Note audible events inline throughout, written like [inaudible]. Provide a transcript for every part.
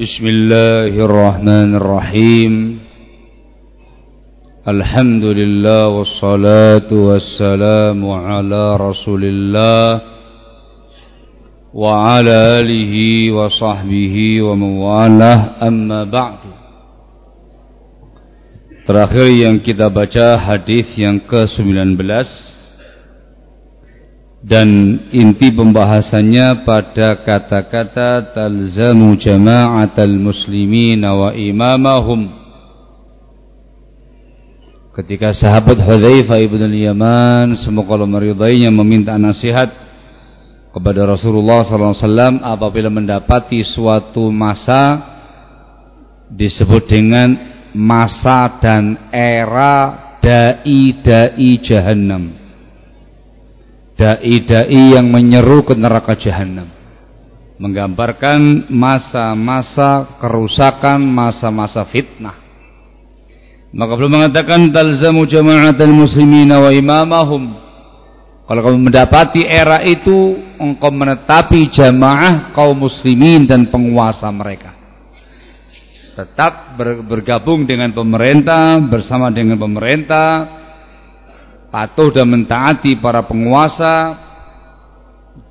بسم الله الرحمن الرحيم. الحمد لله والصلاة والسلام على رسول الله وعلى آله وصحبه ومن والاه. أما بعد Terakhir yang kita baca hadis yang ke-19 dan inti pembahasannya pada kata-kata talzamu jama'atal muslimin wa imamahum. Ketika sahabat Hudzaifah ibn al-Yaman semoga Allah meridainya meminta nasihat kepada Rasulullah SAW apabila mendapati suatu masa disebut dengan masa dan era dai-dai jahannam dai-dai yang menyeru ke neraka jahanam menggambarkan masa-masa kerusakan masa-masa fitnah. Maka belum mengatakan talzamu jama'atul muslimina wa imamahum. Kalau kamu mendapati era itu engkau menetapi jamaah kaum muslimin dan penguasa mereka. Tetap bergabung dengan pemerintah bersama dengan pemerintah patuh dan mentaati para penguasa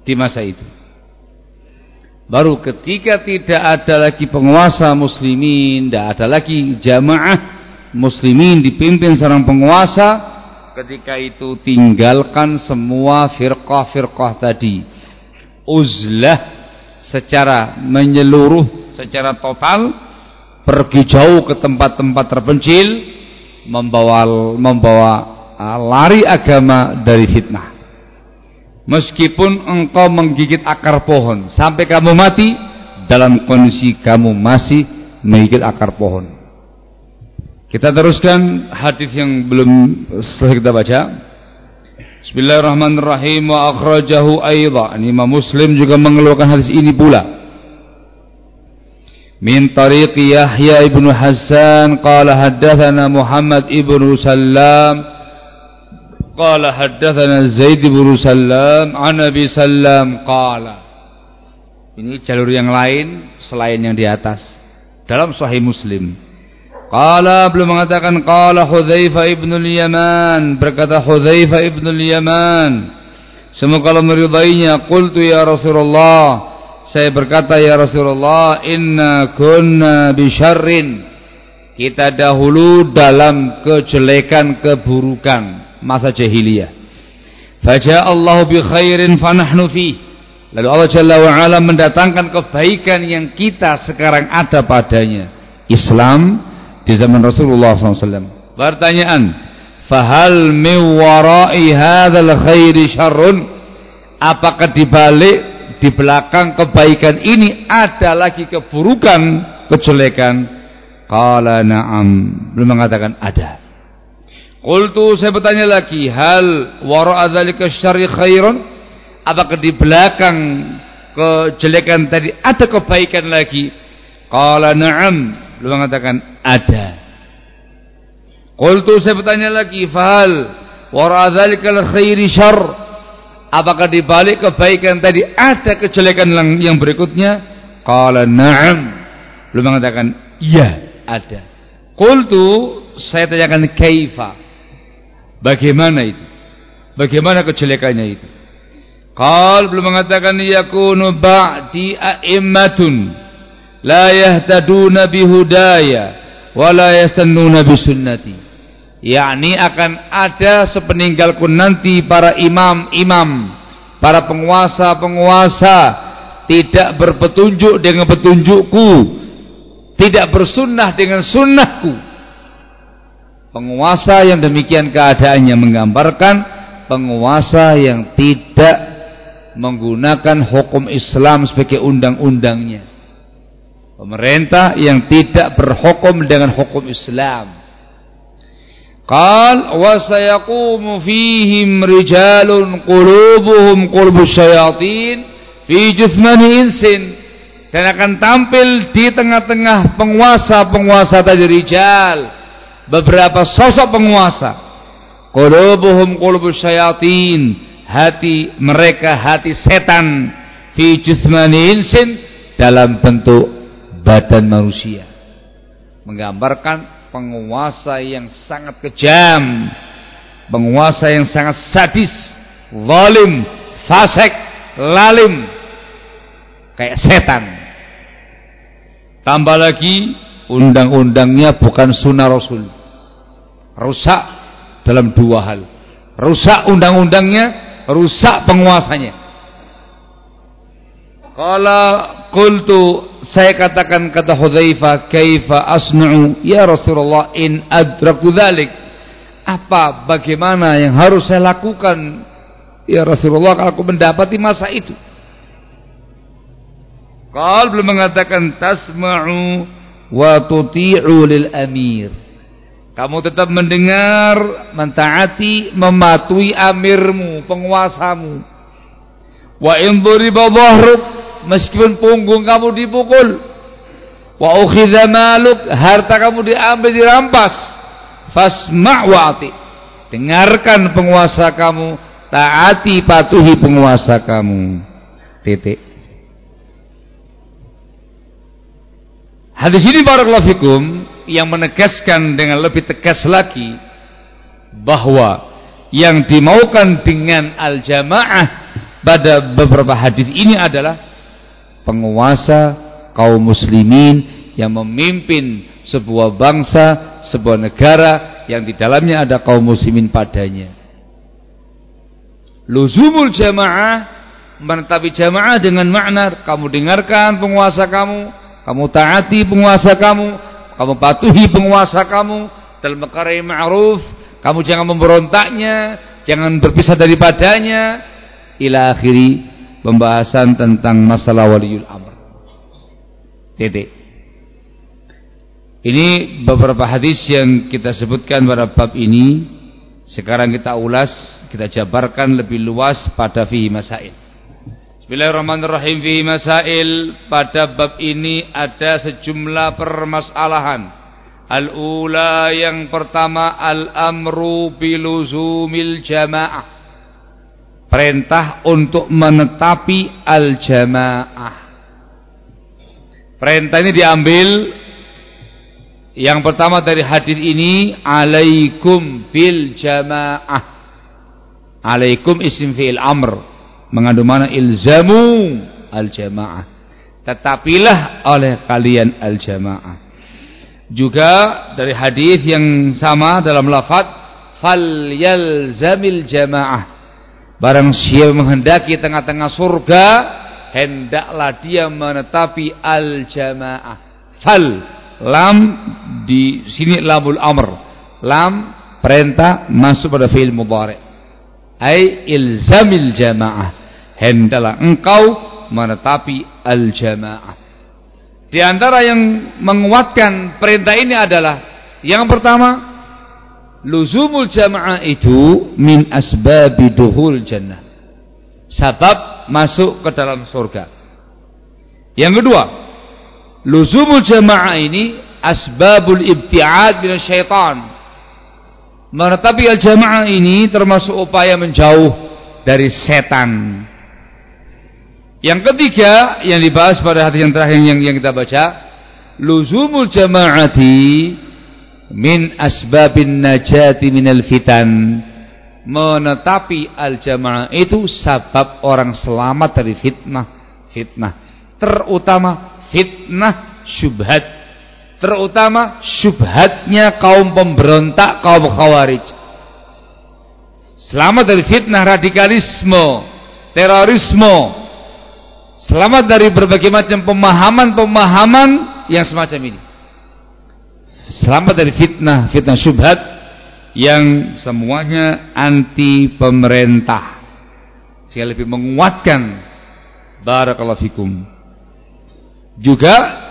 di masa itu. Baru ketika tidak ada lagi penguasa muslimin tidak ada lagi jamaah muslimin dipimpin seorang penguasa ketika itu tinggalkan semua firqah-firqah tadi. Uzlah secara menyeluruh secara total pergi jauh ke tempat-tempat terpencil membawa membawa lari agama dari fitnah meskipun engkau menggigit akar pohon sampai kamu mati dalam kondisi kamu masih menggigit akar pohon kita teruskan hadis yang belum selesai kita baca Bismillahirrahmanirrahim wa akhrajahu aidha Imam Muslim juga mengeluarkan hadis ini pula من طريق يحيى بن حسان قال حدثنا محمد بن سلام قال حدثنا زيد بن سلام عن أبي سلام قال ini jalur yang lain selain yang di atas dalam sahih muslim Qala belum mengatakan qala Hudzaifah ibn al-Yaman berkata Hudzaifah ibn al-Yaman semoga Allah meridainya qultu ya Rasulullah saya berkata ya Rasulullah inna kunna bisyarrin kita dahulu dalam kejelekan keburukan masa jahiliyah Allah bi khairin fanahnu fi lalu Allah Jalla wa ala mendatangkan kebaikan yang kita sekarang ada padanya Islam di zaman Rasulullah SAW pertanyaan fahal min warai hadzal khairi syarrun apakah di balik di belakang kebaikan ini ada lagi keburukan, kejelekan. Qala na'am. Belum mengatakan ada. Qultu saya bertanya lagi, hal wara'a dzalika syarri khairun? Apakah di belakang kejelekan tadi ada kebaikan lagi? Qala na'am. Belum mengatakan ada. Qultu saya bertanya lagi, fahal wara'a dzalika khairi syarr? Apakah di balik kebaikan tadi ada kejelekan yang berikutnya? Qala na'am. Belum mengatakan iya, ada. Qultu saya tanyakan kaifa. Bagaimana itu? Bagaimana kejelekannya itu? Qal belum mengatakan yakunu ba'di a'immatun la yahtaduna bihudaya wa la yastannuna bisunnati yakni akan ada sepeninggalku nanti para imam-imam para penguasa-penguasa tidak berpetunjuk dengan petunjukku tidak bersunnah dengan sunnahku Penguasa yang demikian keadaannya menggambarkan penguasa yang tidak menggunakan hukum Islam sebagai undang-undangnya. Pemerintah yang tidak berhukum dengan hukum Islam. Qal wa sayaqumu fihim rijalun qulubuhum qulbu syayatin fi jismani insin dan akan tampil di tengah-tengah penguasa-penguasa tadi rijal beberapa sosok penguasa. Qulubuhum qulubus syayatin. Hati mereka hati setan. Fi jismani insin. Dalam bentuk badan manusia. Menggambarkan penguasa yang sangat kejam. Penguasa yang sangat sadis zalim fasik lalim. Kayak setan. Tambah lagi undang-undangnya bukan sunnah rasul rusak dalam dua hal. Rusak undang-undangnya rusak penguasanya. Qala qultu saya katakan kata Hudzaifah kaifa asna'u ya Rasulullah in adraktu dzalik apa bagaimana yang harus saya lakukan? Ya Rasulullah kalau aku mendapati masa itu. Qal belum mengatakan tasma'u wa tuti'u lil amir kamu tetap mendengar, mentaati, mematuhi amirmu, penguasamu. Wa in dhuriba dhahruk, meskipun punggung kamu dipukul. Wa ukhidha maluk, harta kamu diambil dirampas. Fasma' wa. Dengarkan penguasa kamu, taati patuhi penguasa kamu. Titik. Hadis ini barakallahu fikum yang menegaskan dengan lebih tegas lagi bahwa yang dimaukan dengan al-jamaah pada beberapa hadis ini adalah penguasa kaum muslimin yang memimpin sebuah bangsa, sebuah negara yang di dalamnya ada kaum muslimin padanya. Luzumul jamaah menetapi jamaah dengan makna kamu dengarkan penguasa kamu, kamu taati penguasa kamu, kamu patuhi penguasa kamu dalam perkara yang ma'ruf. Kamu jangan memberontaknya jangan berpisah daripadanya. Ila akhiri pembahasan tentang masalah waliul amr. Titik. Ini beberapa hadis yang kita sebutkan pada bab ini. Sekarang kita ulas kita jabarkan lebih luas pada fihi masail Bismillahirrahmanirrahim fi masail pada bab ini ada sejumlah permasalahan. Al-ula yang pertama al-amru biluzumil jamaah. Perintah untuk menetapi al-jamaah. Perintah ini diambil yang pertama dari hadis ini alaikum bil jamaah. Alaikum isim fi'il amr mengandung mana? Ilzamu al-jamaah. Tetapilah oleh kalian al-jamaah. Juga dari hadis yang sama dalam lafaz fal yalzamil jamaah. Barang siapa menghendaki tengah-tengah surga hendaklah dia menetapi al-jamaah. Fal lam di sini lamul amr. Lam perintah masuk pada fi'il mudhari ai ilzamil jamaah hendaklah engkau menetapi al-jamaah. Di antara yang menguatkan perintah ini adalah yang pertama, luzumul jamaah itu min asbabi duhul jannah. Sebab masuk ke dalam surga. Yang kedua, luzumul jamaah ini asbabul ibtiad bin syaitan. Menetapi al-jamaah ini termasuk upaya menjauh dari setan. Yang ketiga yang dibahas pada hadis yang terakhir yang, yang kita baca, luzumul jama'ati min asbabin najati minal fitan. Menetapi al-jamaah itu sebab orang selamat dari fitnah, fitnah. Terutama fitnah syubhat. Terutama syubhatnya kaum pemberontak, kaum khawarij. Selamat dari fitnah radikalisme, terorisme, Selamat dari berbagai macam pemahaman-pemahaman yang semacam ini. Selamat dari fitnah, fitnah syubhat yang semuanya anti pemerintah. Saya lebih menguatkan barakallahu fikum. Juga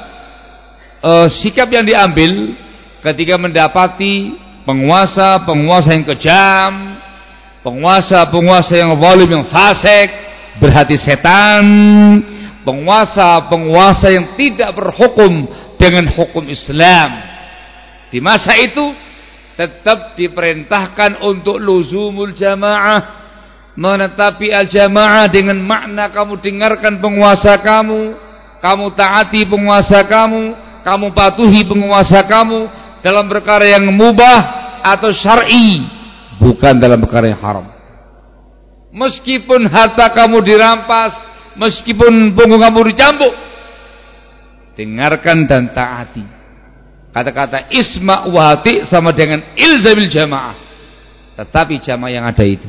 uh, sikap yang diambil ketika mendapati penguasa-penguasa yang kejam, penguasa-penguasa yang zalim yang fasik, berhati setan, penguasa-penguasa yang tidak berhukum dengan hukum Islam. Di masa itu tetap diperintahkan untuk luzumul jamaah, menetapi al-jamaah dengan makna kamu dengarkan penguasa kamu, kamu taati penguasa kamu, kamu patuhi penguasa kamu dalam perkara yang mubah atau syar'i, bukan dalam perkara yang haram. Meskipun harta kamu dirampas, meskipun punggung kamu dicambuk, dengarkan dan taati. Kata-kata isma wati sama dengan ilzamil jamaah. Tetapi jamaah yang ada itu.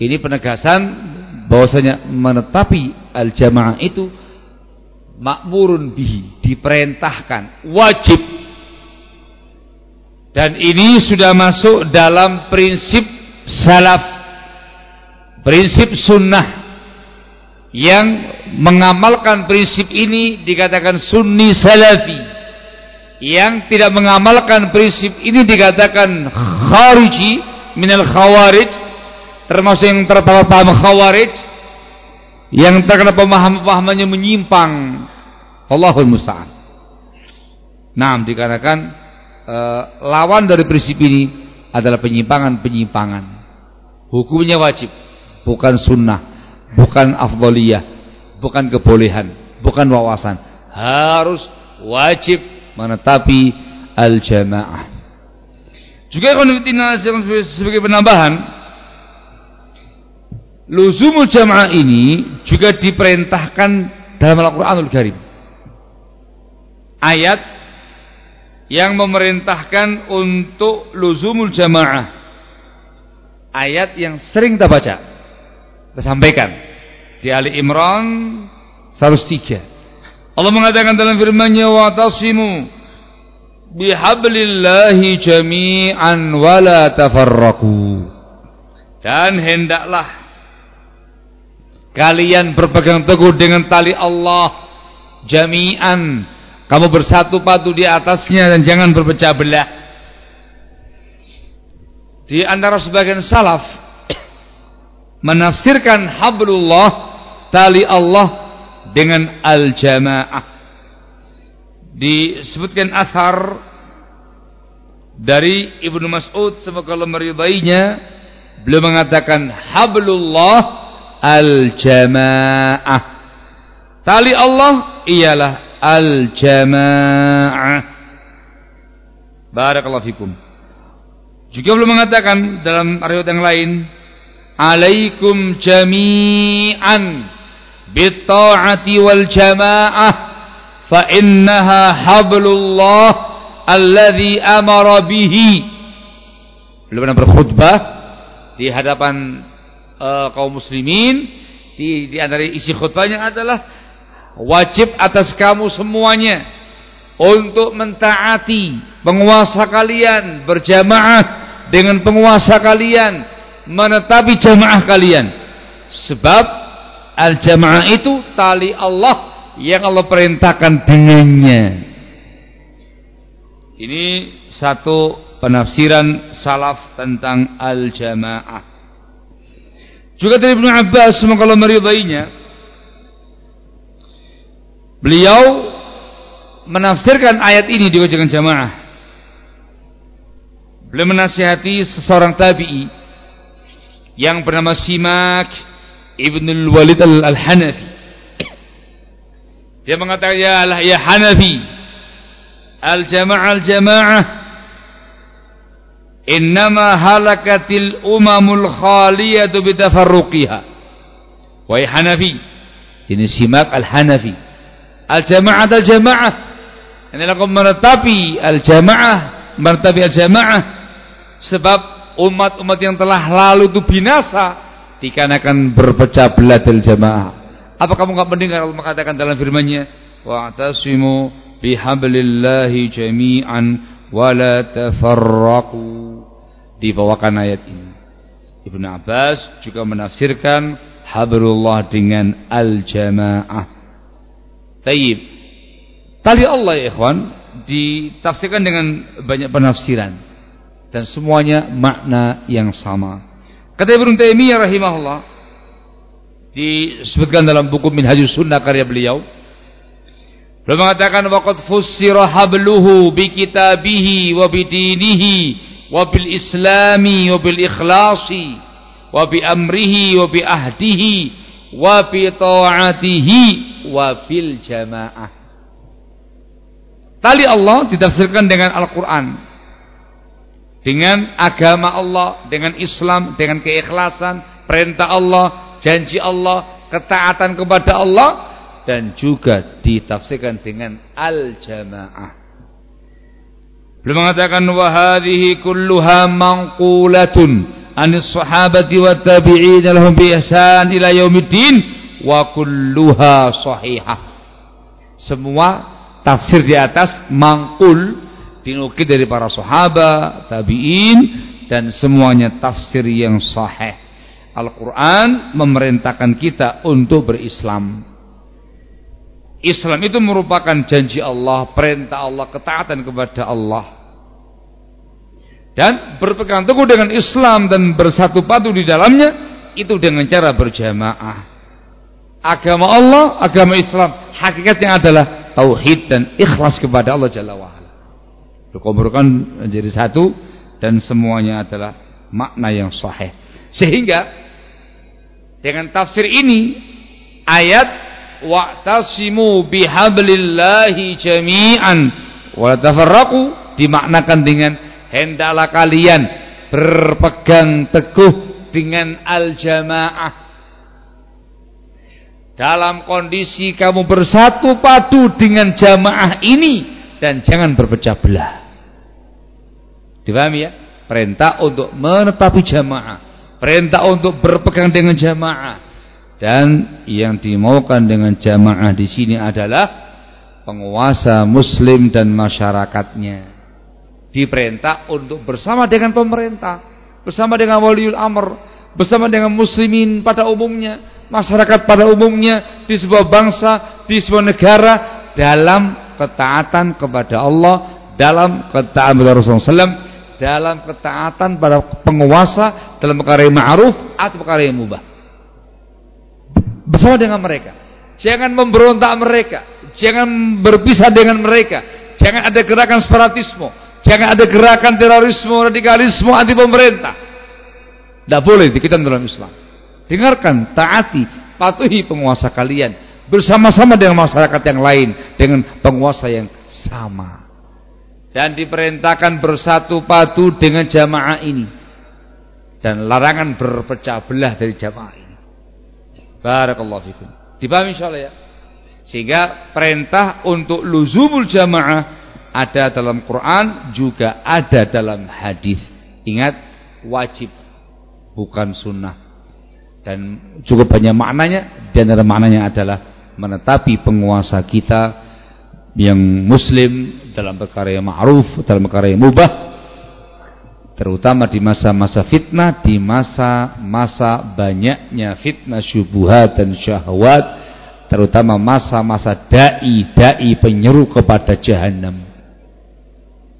Ini penegasan bahwasanya menetapi al-jamaah itu makmurun bihi, diperintahkan, wajib. Dan ini sudah masuk dalam prinsip salaf, prinsip sunnah. Yang mengamalkan prinsip ini dikatakan sunni salafi. Yang tidak mengamalkan prinsip ini dikatakan khariji minal khawarij termasuk yang terpapar khawarij. Yang terkena pemahaman-pemahamannya menyimpang Allahul musta'an. Nah dikarenakan e, lawan dari prinsip ini adalah penyimpangan-penyimpangan. Hukumnya wajib bukan sunnah bukan afdoliyah bukan kebolehan bukan wawasan. Harus wajib menetapi al-jamaah. Juga sebagai penambahan Luzumul jamaah ini juga diperintahkan dalam Al-Quranul Karim. Ayat yang memerintahkan untuk luzumul jamaah. Ayat yang sering kita baca. Kita sampaikan. Di Ali Imran 103. Allah mengatakan dalam firman-Nya wa tasimu bihablillahi jami'an wala tafarraqu. Dan hendaklah Kalian berpegang teguh dengan tali Allah jami'an. Kamu bersatu padu di atasnya dan jangan berpecah belah. Di antara sebagian salaf menafsirkan hablullah tali Allah dengan al-jamaah. Disebutkan asar dari Ibnu Mas'ud semoga Allah meridainya beliau mengatakan hablullah al-jamaah. Tali Allah ialah al-jamaah. Barakallahu fikum. Juga belum mengatakan dalam riwayat yang lain, "Alaikum jami'an bitta'ati wal jamaah fa innaha hablullah alladhi amara bihi." Beliau pernah berkhutbah di hadapan uh, kaum muslimin di, di antara isi khutbahnya adalah wajib atas kamu semuanya untuk mentaati penguasa kalian berjamaah dengan penguasa kalian menetapi jamaah kalian. Sebab al-jamaah itu tali Allah yang Allah perintahkan dengannya. Ini satu penafsiran salaf tentang al-jamaah. Juga dari Ibnu Abbas semoga Allah meridainya. Beliau menafsirkan ayat ini di dengan jamaah. Beliau menasihati seseorang tabi'i yang bernama Simak Ibnu Walid Al-Hanafi. Dia mengatakan ya Allah ya Hanafi al-jamaah al-jamaah innama halakatil umamul khaliyatu bitafarruqiha wahai Hanafi ini simak al-Hanafi al-jamaah al-jamaah ini lakum menetapi al-jamaah menetapi al-jamaah. Sebab umat-umat yang telah lalu itu binasa dikarenakan berpecah belah dari jamaah. Apa kamu enggak mendengar Allah mengatakan dalam firman-Nya? Wa'tasimu bihablillahi jami'an wala tafarraqu. Dibawakan ayat ini. Ibnu Abbas juga menafsirkan hablullah dengan al-jamaah. Taib. Tali Allah ya ikhwan ditafsirkan dengan banyak penafsiran dan semuanya makna yang sama. Kata Ibnu Taimiyah rahimahullah disebutkan dalam buku Minhajus Sunnah karya beliau Beliau mengatakan waqad fussira habluhu bi kitabihi wa bi dinihi wabil islami wabil ikhlasi wabi amrihi wabi ahdihi wabi ta'atihi wa bil jamaah. Tali Allah ditafsirkan dengan Al-Quran. Dengan agama Allah, dengan Islam, dengan keikhlasan, perintah Allah, janji Allah, ketaatan kepada Allah dan juga ditafsirkan dengan al-jamaah. Beliau mengatakan wa hadhihi kulluha manqulatun anis sahabati wa tabi'in lahum bi ihsan ila yaumiddin wa kulluha sahihah. Semua tafsir di atas mangkul dinukil dari para sahabat, tabi'in dan semuanya tafsir yang sahih. Al-Quran memerintahkan kita untuk berislam. Islam itu merupakan janji Allah, perintah Allah, ketaatan kepada Allah. Dan berpegang teguh dengan Islam dan bersatu padu di dalamnya itu dengan cara berjamaah. Agama Allah, agama Islam, hakikatnya adalah tauhid dan ikhlas kepada Allah Jalla wa'ala. Dikumpulkan menjadi satu dan semuanya adalah makna yang sahih. Sehingga dengan tafsir ini ayat wa'tasimu bihablillahi jami'an wa tafarraqu dimaknakan dengan hendaklah kalian berpegang teguh dengan al-jamaah. Dalam kondisi kamu bersatu padu dengan jamaah ini dan jangan berpecah belah. Dipahami ya? Perintah untuk menetapi jamaah. Perintah untuk berpegang dengan jamaah. Dan yang dimaukan dengan jamaah di sini adalah penguasa muslim dan masyarakatnya. Diperintah untuk bersama dengan pemerintah, bersama dengan waliul amr, bersama dengan muslimin pada umumnya, masyarakat pada umumnya di sebuah bangsa, di sebuah negara dalam ketaatan kepada Allah, dalam ketaatan kepada Rasulullah SAW, dalam ketaatan pada penguasa dalam perkara yang ma'ruf atau perkara yang mubah bersama dengan mereka. Jangan memberontak mereka, jangan berpisah dengan mereka. Jangan ada gerakan separatisme, jangan ada gerakan terorisme, radikalisme anti pemerintah. Tidak boleh kita dalam Islam. Dengarkan, taati, patuhi penguasa kalian bersama-sama dengan masyarakat yang lain dengan penguasa yang sama. Dan diperintahkan bersatu padu dengan jamaah ini dan larangan berpecah belah dari jamaah ini. Barakallahu fikum. Dipahami insyaallah ya. Sehingga perintah untuk luzumul jamaah ada dalam Quran juga ada dalam hadis. Ingat wajib bukan sunnah. Dan cukup banyak maknanya dan ada maknanya adalah menetapi penguasa kita yang muslim dalam perkara yang ma'ruf, dalam perkara yang mubah terutama di masa-masa fitnah di masa-masa banyaknya fitnah syubuhat dan syahwat terutama masa-masa dai-dai penyeru kepada jahanam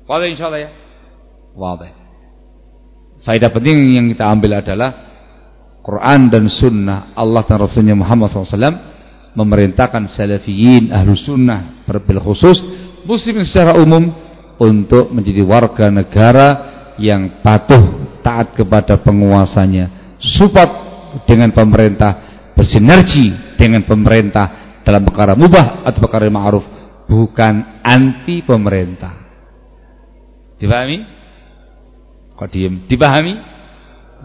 Wadah insyaallah ya. Wadah. Faedah penting yang kita ambil adalah Quran dan sunnah. Allah dan Rasulnya Muhammad SAW memerintahkan salafiyin ahlu sunnah berbil khusus muslim secara umum untuk menjadi warga negara yang patuh taat kepada penguasanya. Support dengan pemerintah bersinergi dengan pemerintah dalam perkara mubah atau perkara ma'ruf bukan anti pemerintah dipahami? diem? dipahami?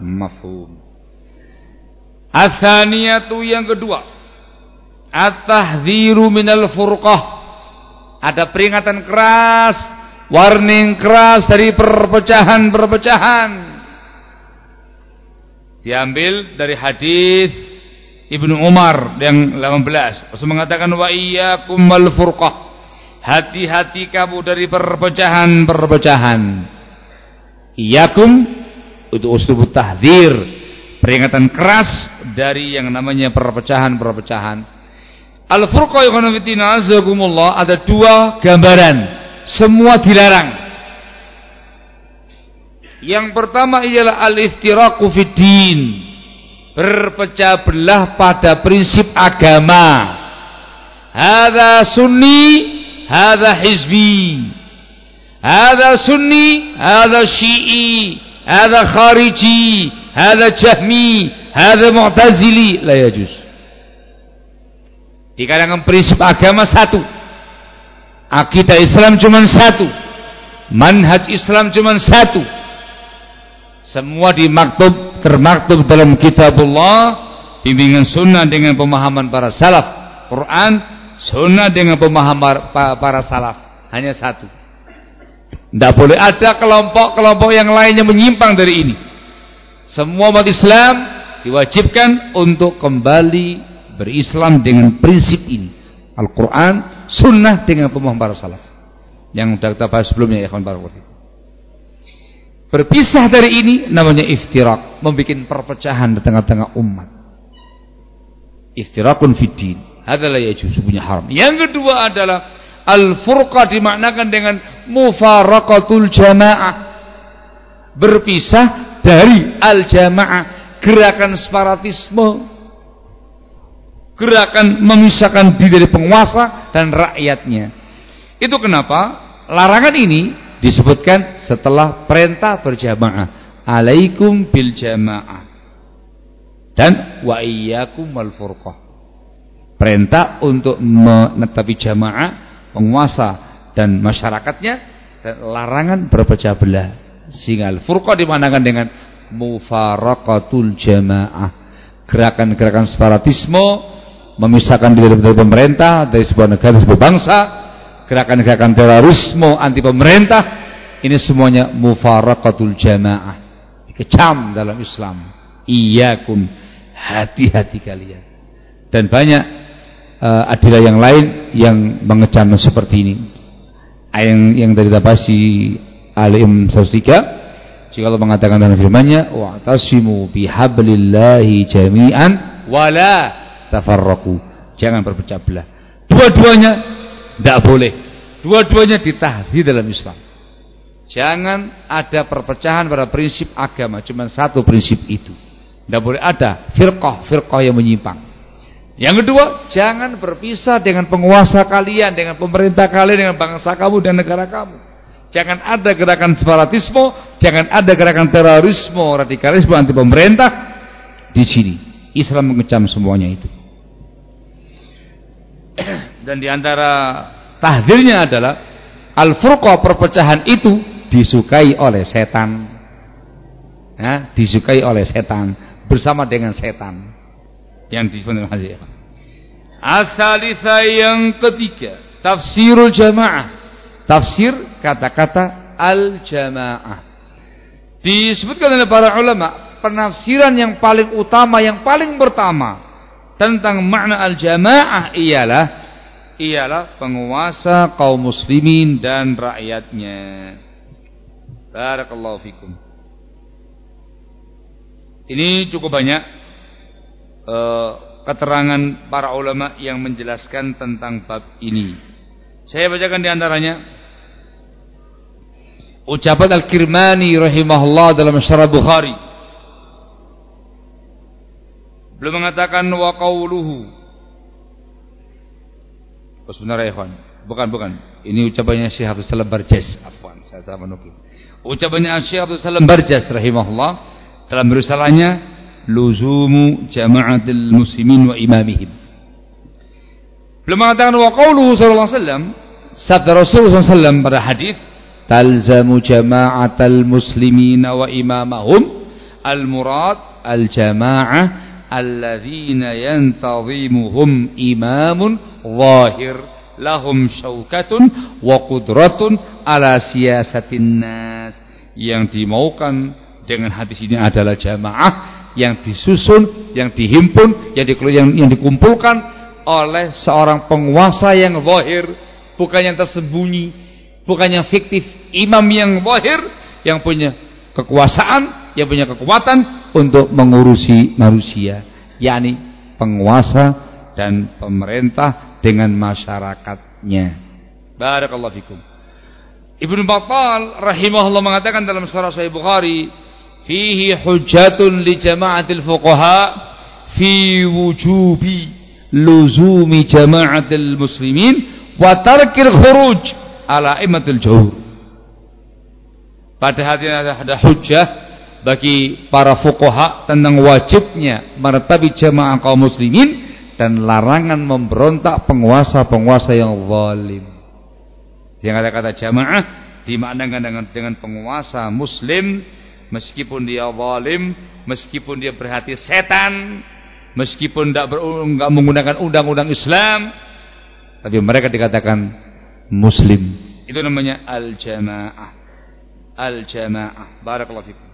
mafhum Athaniyatu yang kedua At-tahdziru minal furqah Ada peringatan keras warning keras dari perpecahan-perpecahan diambil dari hadis Ibnu Umar yang 18 Rasul mengatakan wa iyyakum wal furqah hati-hati kamu dari perpecahan-perpecahan iyyakum itu uslub tahdzir peringatan keras dari yang namanya perpecahan-perpecahan al-furqah yang ada dua gambaran semua dilarang. Yang pertama ialah al-iftiraku fiddin. Berpecah belah pada prinsip agama. Hada sunni, hada hizbi. Hada sunni, hada syi'i, hada khariji, hada jahmi, hada mu'tazili. La yajuz. Di kalangan prinsip agama satu. Akidah Islam cuma satu. Manhaj Islam cuma satu. Semua dimaktub termaktub dalam kitabullah bimbingan sunnah dengan pemahaman para salaf Quran sunnah dengan pemahaman para salaf. Hanya satu. Tidak boleh ada kelompok-kelompok yang lainnya menyimpang dari ini. Semua umat Islam diwajibkan untuk kembali berislam dengan prinsip ini. Al-Quran sunnah dengan pemahaman para salaf. Yang sudah kita bahas sebelumnya ya kawan berpisah dari ini namanya iftirak membuat perpecahan di tengah-tengah umat. Iftirakun fiddin adalah ya punya haram. Yang kedua adalah al-furqah dimaknakan dengan mufaraqatul jamaah. Berpisah dari al-jamaah. Gerakan separatisme. Gerakan memisahkan diri dari penguasa dan rakyatnya. Itu kenapa larangan ini disebutkan setelah perintah berjamaah. Alaikum bil jamaah. Dan wa iyyakum wal furqah perintah untuk menetapi jamaah penguasa dan masyarakatnya dan larangan berpecah belah. Sehingga al furqah dimanakan dengan mufaraqatul jamaah. Gerakan-gerakan separatisme memisahkan diri dari pemerintah dari sebuah negara sebuah bangsa. Gerakan-gerakan terorisme anti pemerintah. Ini semuanya mufaraqatul jamaah. Dikecam dalam Islam. Iyyakum hati-hati kalian. Dan banyak uh, adilah yang lain yang mengecam seperti ini yang yang dari tabasi alim 103 jika Allah mengatakan dalam firman-Nya wa'tasimu bihablillahi jami'an wala tafarraqu jangan berpecah belah dua-duanya tidak boleh. Dua-duanya ditahdi dalam Islam. Jangan ada perpecahan pada prinsip agama. Cuma satu prinsip itu. Tidak boleh ada firqah-firqah yang menyimpang. Yang kedua, jangan berpisah dengan penguasa kalian, dengan pemerintah kalian, dengan bangsa kamu dan negara kamu. Jangan ada gerakan separatisme, jangan ada gerakan terorisme, radikalisme anti pemerintah di sini. Islam mengecam semuanya itu. [clears throat] dan di antara tahdirnya adalah al-furqah perpecahan itu disukai oleh setan ya, disukai oleh setan bersama dengan setan yang disebut hadis Asalisa yang ketiga tafsirul jamaah tafsir kata-kata al-jamaah disebutkan oleh para ulama penafsiran yang paling utama yang paling pertama tentang makna al-jamaah ialah ialah penguasa kaum muslimin dan rakyatnya. Barakallahu fikum. Ini cukup banyak uh, keterangan para ulama yang menjelaskan tentang bab ini. Saya bacakan di antaranya ucapan Al-Kirmani rahimahullah dalam syarah Bukhari Belum mengatakan wa qauluhu. Oh, sebenarnya ya, ikhwan. Bukan, bukan. Ini ucapannya Syekh Abdul Salam Barjas. Afwan, saya salah menukil. Ucapannya Syekh Abdul Salam Barjas rahimahullah dalam risalahnya Luzumu Jama'atil Muslimin wa Imamihim. Belum mengatakan wa qauluhu sallallahu alaihi wasallam sabda Rasulullah SAW pada hadis talzamu jama'atal muslimin wa imamahum al murad al jama'ah alladzina yantazimuhum imamun zahir lahum syaukatun wa qudratun ala siyasatin nas yang dimaukan dengan hadis ini adalah jamaah yang disusun, yang dihimpun, yang, di, yang, yang dikumpulkan oleh seorang penguasa yang zahir, bukan yang tersembunyi, bukan yang fiktif, imam yang zahir yang punya kekuasaan, yang punya kekuatan untuk mengurusi manusia yakni penguasa dan pemerintah dengan masyarakatnya. Barakallahu fikum. Ibnu Battal rahimahullah mengatakan dalam surah Sahih Bukhari fihi hujjatun li jama'atil fuqaha fi wujubi luzumi jama'atil muslimin wa tarkil khuruj ala imatil jauh pada hati ada hujjah bagi para fuqaha tentang wajibnya mertabi jamaah kaum muslimin dan larangan memberontak penguasa-penguasa yang zalim. Yang ada kata jamaah dimaknakan dengan dengan penguasa muslim meskipun dia zalim, meskipun dia berhati setan, meskipun tidak menggunakan undang-undang Islam, tapi mereka dikatakan muslim. Itu namanya al-jamaah. Al-jamaah. Barakallahu fikum.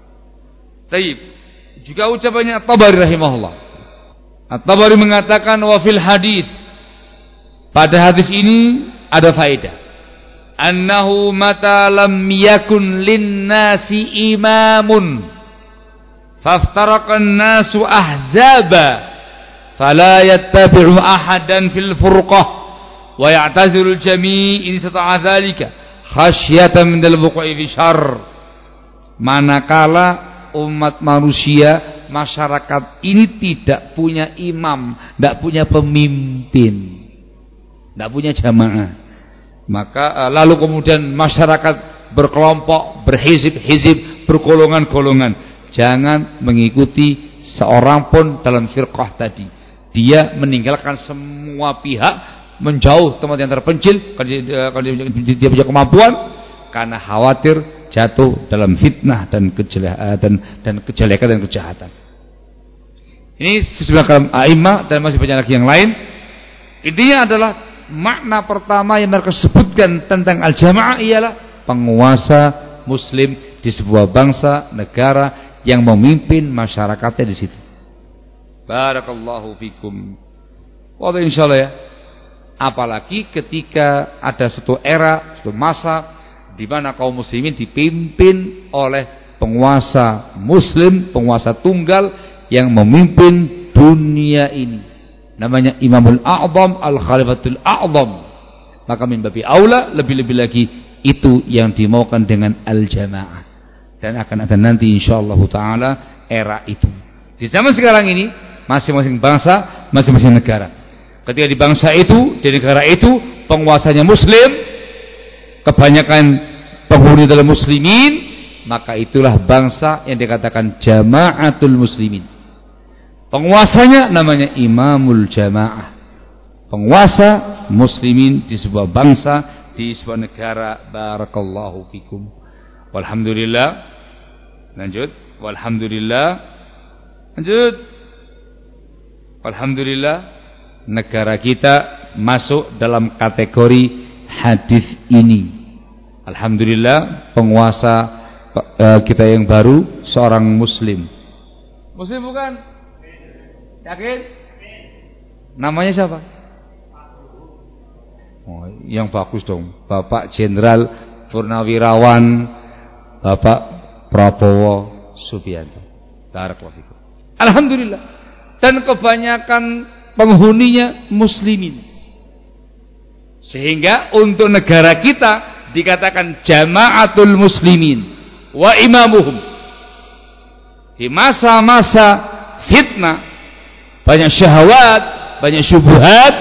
Taib. Juga ucapannya Tabari rahimahullah. At-Tabari mengatakan wa fil hadis pada hadis ini ada faedah annahu mata lam yakun lin-nasi imamun faftaraqa an-nasu ahzaba fala yattabi'u ahadan fil furqah wa ya'tazilu al-jami' in istata'a dhalika khasyatan min al-wuqu'i fi syarr manakala umat manusia masyarakat ini tidak punya imam, tidak punya pemimpin, tidak punya jamaah. Maka uh, lalu kemudian masyarakat berkelompok, berhizib-hizib, bergolongan-golongan. Jangan mengikuti seorang pun dalam firqah tadi. Dia meninggalkan semua pihak, menjauh tempat yang terpencil kalau dia, dia punya kemampuan karena khawatir jatuh dalam fitnah dan kejelekan dan, dan kejahatan. Ini sejumlah kalam aima dan masih banyak lagi yang lain. Intinya adalah makna pertama yang mereka sebutkan tentang al-jamaah ialah penguasa muslim di sebuah bangsa negara yang memimpin masyarakatnya di situ. Barakallahu fikum. Waduh insyaallah ya. Apalagi ketika ada satu era, satu masa di mana kaum muslimin dipimpin oleh penguasa muslim, penguasa tunggal yang memimpin dunia ini. Namanya Imamul A'zam Al-Khalifatul A'zam. Maka min babi aula lebih-lebih lagi itu yang dimaukan dengan al-jamaah. Dan akan ada nanti insyaallah taala era itu. Di zaman sekarang ini masing-masing bangsa, masing-masing negara. Ketika di bangsa itu, di negara itu penguasanya muslim, kebanyakan penghuni dalam muslimin maka itulah bangsa yang dikatakan jamaatul muslimin penguasanya namanya imamul jamaah. Penguasa muslimin di sebuah bangsa di sebuah negara. Barakallahu fikum. Walhamdulillah. Lanjut. Walhamdulillah. Lanjut. Walhamdulillah. Negara kita masuk dalam kategori hadis ini. Alhamdulillah penguasa uh, kita yang baru seorang muslim. Muslim bukan? Yakin? Namanya siapa? Oh, yang bagus dong. Bapak Jenderal Purnawirawan Bapak Prabowo Subianto. Alhamdulillah. Dan kebanyakan penghuninya muslimin. Sehingga untuk negara kita dikatakan jamaatul muslimin wa imamuhum di masa-masa fitnah banyak syahwat banyak syubhat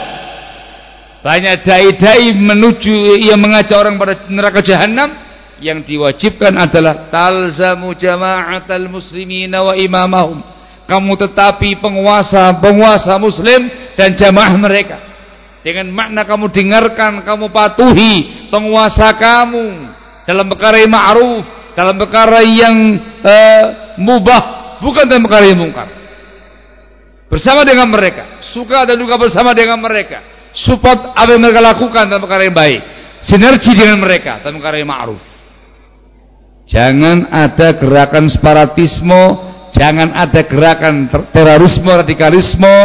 banyak dai-dai menuju yang mengajak orang pada neraka jahanam yang diwajibkan adalah talzamu jama'atal muslimina wa imamahum. Kamu tetapi penguasa penguasa muslim dan jamaah mereka. Dengan makna kamu dengarkan, kamu patuhi penguasa kamu dalam perkara yang ma'ruf, dalam perkara yang uh, mubah, bukan dalam perkara yang mungkar. Bersama dengan mereka, suka dan duka bersama dengan mereka. Support apa yang mereka lakukan dalam perkara yang baik. Sinergi dengan mereka dalam perkara yang ma'ruf. Jangan ada gerakan separatisme, jangan ada gerakan terorisme, radikalisme,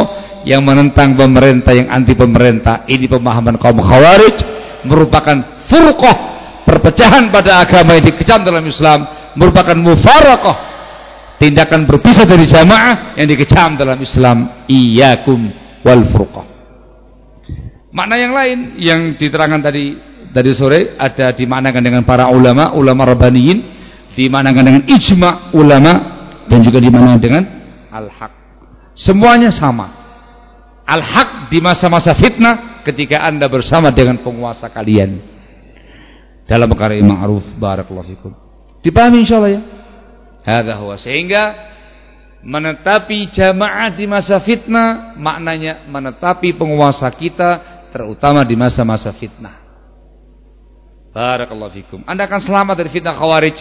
yang menentang pemerintah yang anti pemerintah ini pemahaman kaum khawarij merupakan furqah perpecahan pada agama yang dikecam dalam Islam merupakan mufarakah tindakan berpisah dari jamaah yang dikecam dalam Islam. Iyakum wal furqah. Makna yang lain yang diterangkan tadi dari sore ada dimanakan dengan para ulama ulama rabbaniyin dimanakan dengan ijma ulama dan juga dimanakan dengan al-haq. Semuanya sama. Al-haq di masa-masa fitnah ketika anda bersama dengan penguasa kalian. Dalam perkara ma'ruf barakallahu fikum. Dipahami insyaallah ya hadza huwa. Sehingga menetapi jamaah di masa fitnah maknanya menetapi penguasa kita terutama di masa-masa fitnah. Barakallahu fikum. Anda akan selamat dari fitnah khawarij.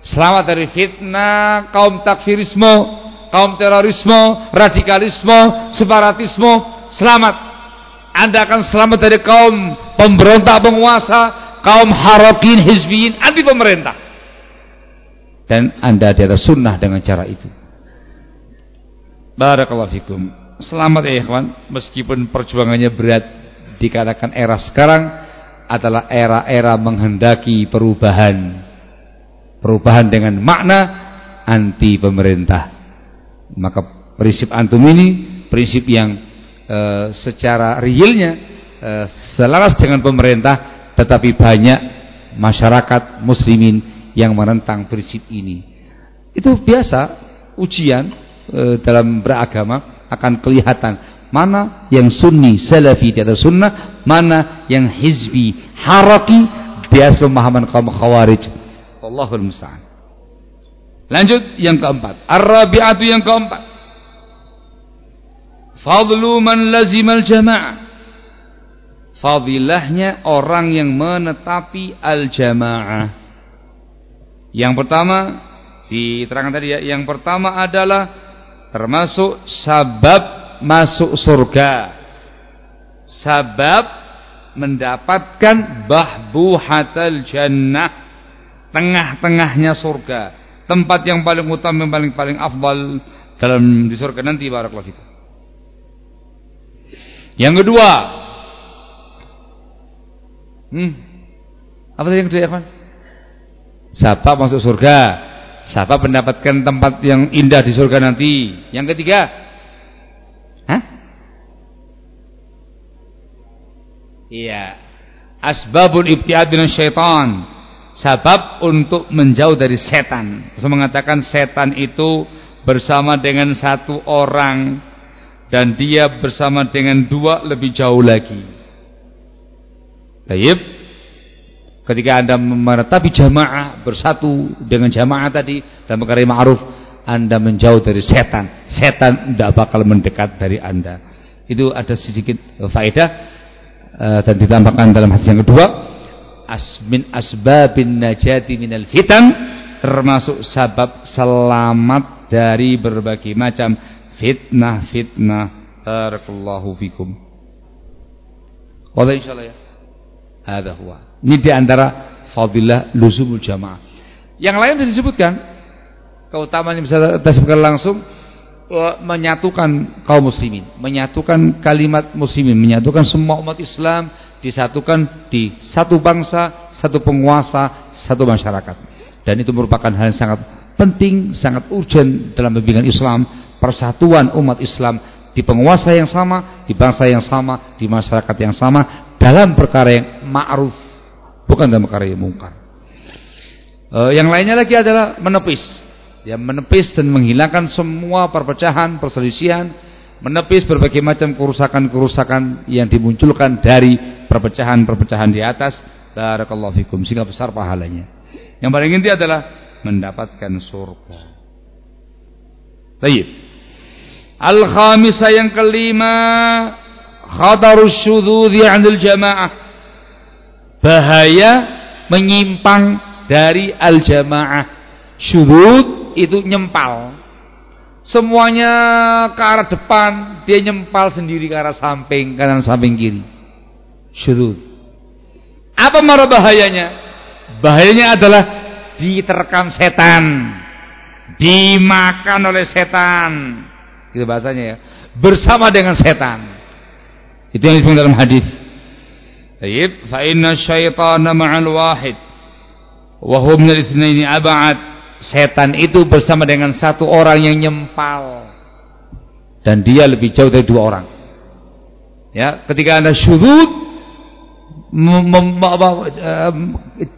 Selamat dari fitnah kaum takfirisme kaum terorisme radikalisme separatisme. Selamat. Anda akan selamat dari kaum pemberontak penguasa kaum harakin hizbiyin anti pemerintah dan Anda di atas sunnah dengan cara itu Barakallahu fikum. Selamat ya ikhwan, meskipun perjuangannya berat dikatakan era sekarang adalah era-era menghendaki perubahan. Perubahan dengan makna anti pemerintah. Maka prinsip antum ini prinsip yang e, secara realnya e, selaras dengan pemerintah tetapi banyak masyarakat muslimin yang menentang prinsip ini. Itu biasa ujian e, dalam beragama akan kelihatan mana yang sunni salafi di atas sunnah mana yang hizbi haraki di atas pemahaman kaum khawarij. Allahul musta'an. Lanjut yang keempat. Ar-rabi'atu yang keempat. Fadlu man lazimal jamaah fadilahnya orang yang menetapi al-jamaah yang pertama diterangkan tadi ya yang pertama adalah termasuk sabab masuk surga. Sabab mendapatkan bahbuhatal jannah tengah-tengahnya surga. Tempat yang paling utama yang paling paling afdal dalam di surga nanti barakallahu fikum. Yang kedua hmm? Apa tadi yang kedua ya sabab masuk surga Siapa mendapatkan tempat yang indah di surga nanti? Yang ketiga, Hah? Iya. Asbabul ibtiad bin syaitan. Sebab untuk menjauh dari setan. Saya mengatakan setan itu bersama dengan satu orang dan dia bersama dengan dua lebih jauh lagi. Baik. Ketika Anda menetapi jamaah bersatu dengan jamaah tadi dan perkara ma'ruf, Anda menjauh dari setan. Setan tidak bakal mendekat dari Anda. Itu ada sedikit faedah uh, dan ditambahkan dalam hadis yang kedua, asmin asbabin najati minal fitan termasuk sabab selamat dari berbagai macam fitnah-fitnah. Barakallahu fikum. Wallah insyaallah ya. Hadza huwa. Ini di antara fadilah luzumul jamaah. Yang lain sudah disebutkan keutamaan yang bisa kita sebutkan langsung menyatukan kaum muslimin, menyatukan kalimat muslimin, menyatukan semua umat Islam, disatukan di satu bangsa, satu penguasa, satu masyarakat. Dan itu merupakan hal yang sangat penting, sangat urgent dalam pembimbingan Islam, persatuan umat Islam di penguasa yang sama, di bangsa yang sama, di masyarakat yang sama dalam perkara yang ma'ruf bukan dalam perkara yang mungkar. Uh, yang lainnya lagi adalah menepis, ya menepis dan menghilangkan semua perpecahan, perselisihan, menepis berbagai macam kerusakan-kerusakan yang dimunculkan dari perpecahan-perpecahan di atas. Barakallahu fikum sehingga besar pahalanya. Yang paling inti adalah mendapatkan surga. Baik. Al-khamisah yang kelima, khatarus syudzudzi 'anil jamaah bahaya menyimpang dari al-jamaah. Syurut itu nyempal. Semuanya ke arah depan dia nyempal sendiri ke arah samping kanan samping kiri. Syurut apa marah bahayanya? Bahayanya adalah diterkam setan. Dimakan oleh setan. Itu bahasanya ya. Bersama dengan setan. Itu yang disebut dalam hadis Inna syaitana ma'al wahid wa hum min al-itsnaini ab'ad. Setan itu bersama dengan satu orang yang nyempal dan dia lebih jauh dari dua orang. Ya, ketika Anda syuhud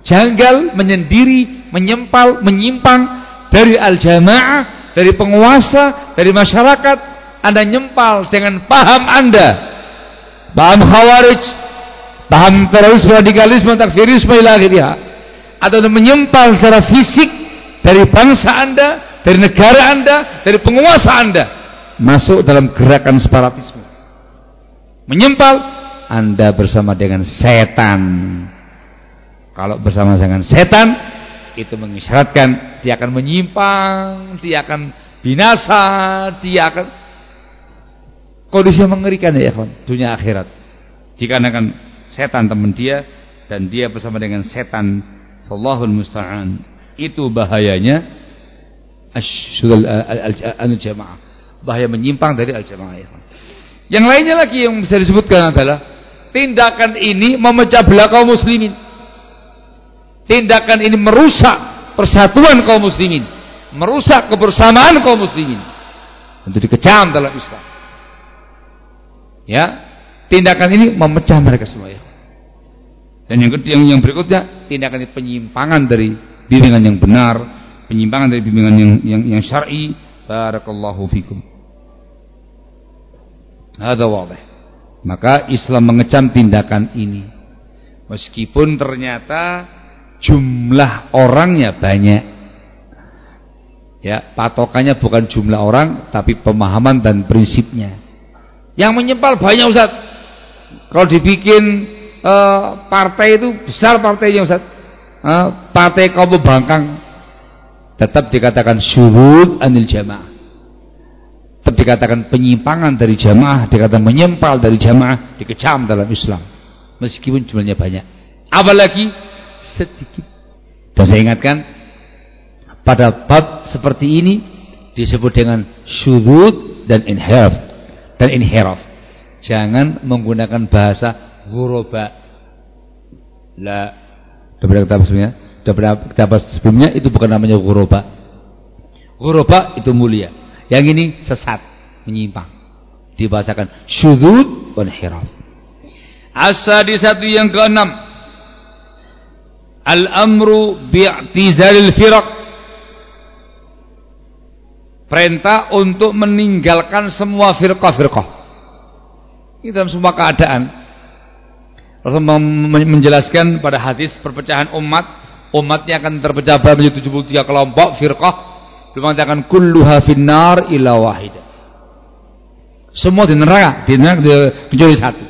janggal, menyendiri, menyempal, menyimpang dari al-jamaah, dari penguasa, dari masyarakat, Anda nyempal dengan paham Anda. Paham khawarij, paham terorisme, radikalisme, takfirisme ila akhirnya atau menyempal secara fisik dari bangsa Anda, dari negara Anda, dari penguasa Anda masuk dalam gerakan separatisme. Menyempal Anda bersama dengan setan. Kalau bersama dengan setan itu mengisyaratkan dia akan menyimpang, dia akan binasa, dia akan kondisi mengerikan ya kawan, dunia akhirat. Dikarenakan setan teman dia dan dia bersama dengan setan Allahul musta'an. Itu bahayanya asyul al-jamaah. Bahaya menyimpang dari al-jamaah ya Yang lainnya lagi yang bisa disebutkan adalah tindakan ini memecah belah kaum muslimin. Tindakan ini merusak persatuan kaum muslimin, merusak kebersamaan kaum muslimin. Untuk dikecam dalam Islam. Ya, tindakan ini memecah mereka semua ya. Dan yang, yang, yang berikutnya tindakan penyimpangan dari bimbingan yang benar, penyimpangan dari bimbingan yang yang, yang syar'i. Barakallahu fikum. Ada wadih. Maka Islam mengecam tindakan ini. Meskipun ternyata jumlah orangnya banyak. Ya, patokannya bukan jumlah orang tapi pemahaman dan prinsipnya. Yang menyempal banyak Ustaz. Kalau dibikin uh, partai itu besar partainya Ustaz. Uh, partai kaum pembangkang tetap dikatakan syurud anil jamaah. Tetap dikatakan penyimpangan dari jamaah, dikatakan menyempal dari jamaah, dikecam dalam Islam. Meskipun jumlahnya banyak. Apalagi sedikit. Dan saya ingatkan pada bab seperti ini disebut dengan syurud dan inhiraf dan inhiraf. Jangan menggunakan bahasa ghuraba la. Daripada kitab sebelumnya? Daripada kitab sebelumnya itu bukan namanya ghuraba ghuraba itu mulia. Yang ini sesat menyimpang. Dibahasakan syudzud wal hiraf asadi satu yang keenam. Al-amru bi'tizalil firaq. Perintah untuk meninggalkan semua firqah-firqah. Ini dalam semua keadaan Rasulullah menjelaskan pada hadis perpecahan umat, umatnya akan terpecah menjadi 73 kelompok firqah. Beliau mengatakan kulluha finnar illa wahida. Semua di neraka, di neraka kecuali satu.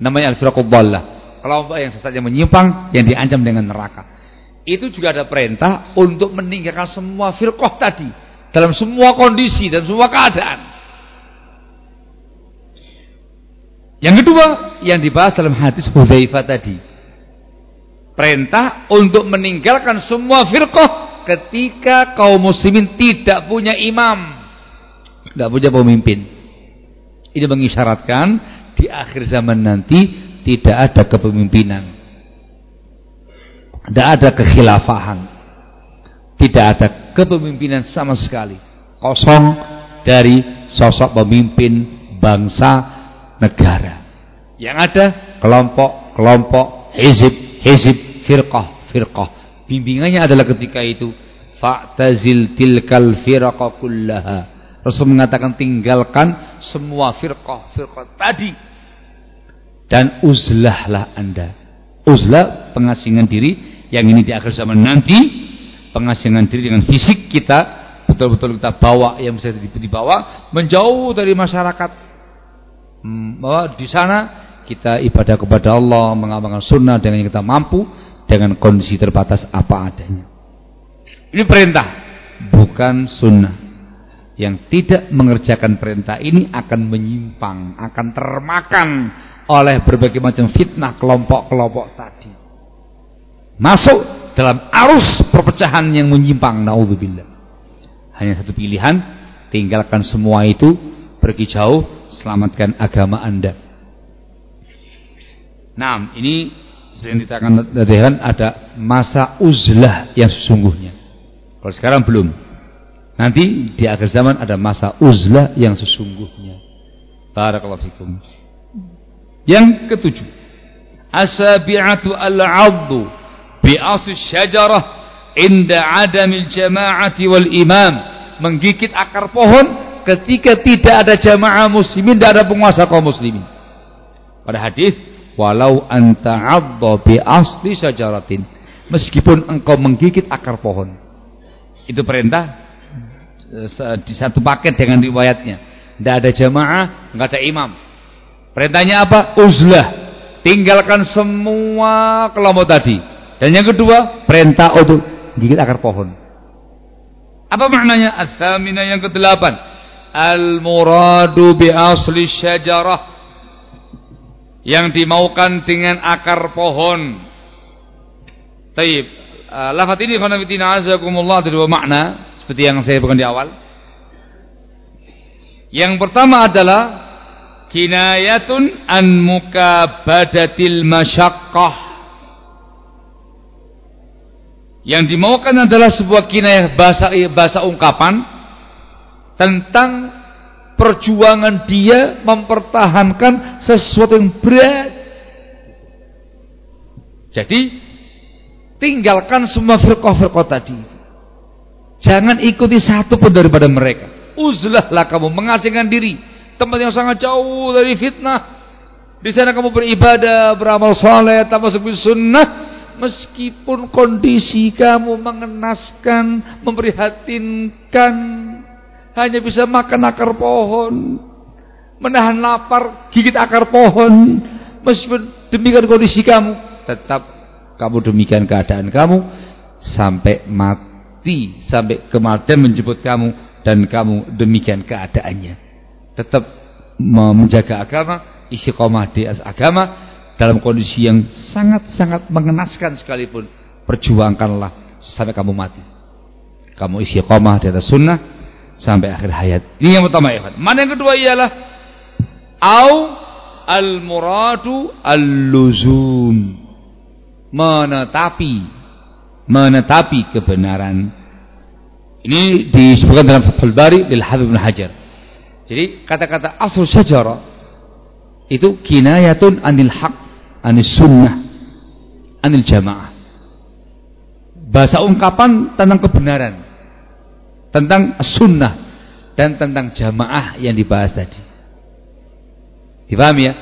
Namanya al-firqah dhallah. Kelompok yang sesat yang menyimpang yang diancam dengan neraka. Itu juga ada perintah untuk meninggalkan semua firqah tadi dalam semua kondisi dan semua keadaan. Yang kedua yang dibahas dalam hadis Hudzaifah tadi. Perintah untuk meninggalkan semua firqah ketika kaum muslimin tidak punya imam, tidak punya pemimpin. Ini mengisyaratkan di akhir zaman nanti tidak ada kepemimpinan. Tidak ada kekhilafahan. Tidak ada kepemimpinan sama sekali. Kosong dari sosok pemimpin bangsa negara. Yang ada kelompok-kelompok, hizib-hizib, firqah-firqah. Bimbingannya adalah ketika itu fa'tazil tilkal firqa kullaha. Rasul mengatakan tinggalkan semua firqah-firqah tadi dan uzlahlah Anda. Uzlah pengasingan diri yang ini di akhir zaman nanti pengasingan diri dengan fisik kita betul-betul kita bawa yang bisa dibawa menjauh dari masyarakat bahwa di sana kita ibadah kepada Allah, mengamalkan sunnah dengan yang kita mampu, dengan kondisi terbatas apa adanya. Ini perintah, bukan sunnah. Yang tidak mengerjakan perintah ini akan menyimpang, akan termakan oleh berbagai macam fitnah kelompok-kelompok tadi. Masuk dalam arus perpecahan yang menyimpang, naudzubillah. Hanya satu pilihan, tinggalkan semua itu, pergi jauh, selamatkan agama anda. Nah ini yang diterangkan ada masa uzlah yang sesungguhnya. Kalau sekarang belum. Nanti di akhir zaman ada masa uzlah yang sesungguhnya. Barakallahu fikum. Yang ketujuh. Asabi'atu al-'addu bi asli syajarah inda adamil jama'ati wal imam. Menggigit akar pohon ketika tidak ada jamaah muslimin tidak ada penguasa kaum muslimin pada hadis walau anta adda bi asli syajaratin meskipun engkau menggigit akar pohon itu perintah di satu paket dengan riwayatnya. Tidak ada jamaah, nggak ada imam. Perintahnya apa? Uzlah. Tinggalkan semua kelompok tadi. Dan yang kedua, perintah untuk gigit akar pohon. Apa maknanya? As-samina yang kedelapan. Al-muradu bi asli syajarah. Yang dimaukan dengan akar pohon. Taib. Uh, lafaz ini khanafitina azakumullah dua makna seperti yang saya bukan di awal. Yang pertama adalah kinayatun an mukabadatil masyaqqah. Yang dimaukan adalah sebuah kinayah bahasa bahasa ungkapan tentang perjuangan dia mempertahankan sesuatu yang berat. Jadi Tinggalkan semua firqah-firqah tadi. Jangan ikuti satu pun daripada mereka. Uzlahlah kamu mengasingkan diri. Tempat yang sangat jauh dari fitnah. Di sana kamu beribadah, beramal saleh, termasuk sunnah. Meskipun kondisi kamu mengenaskan, memprihatinkan, hanya bisa makan akar pohon, menahan lapar, gigit akar pohon, meskipun demikian kondisi kamu, tetap kamu demikian keadaan kamu. Sampai mati sampai kematian menjemput kamu dan kamu demikian keadaannya. Tetap menjaga agama istiqomah di agama. Dalam kondisi yang sangat-sangat mengenaskan sekalipun perjuangkanlah sampai kamu mati. Kamu isi istiqomah di atas sunnah sampai akhir hayat. Ini yang pertama ya mana yang kedua ialah au al muradu al luzum menetapi menetapi kebenaran. Ini disebutkan dalam Fathul Bari lil Habib bin Hajar. Jadi kata-kata asal sejarah itu kinayatun anil haq anil sunnah anil jamaah. Bahasa ungkapan tentang kebenaran tentang sunnah dan tentang jamaah yang dibahas tadi dipahami ya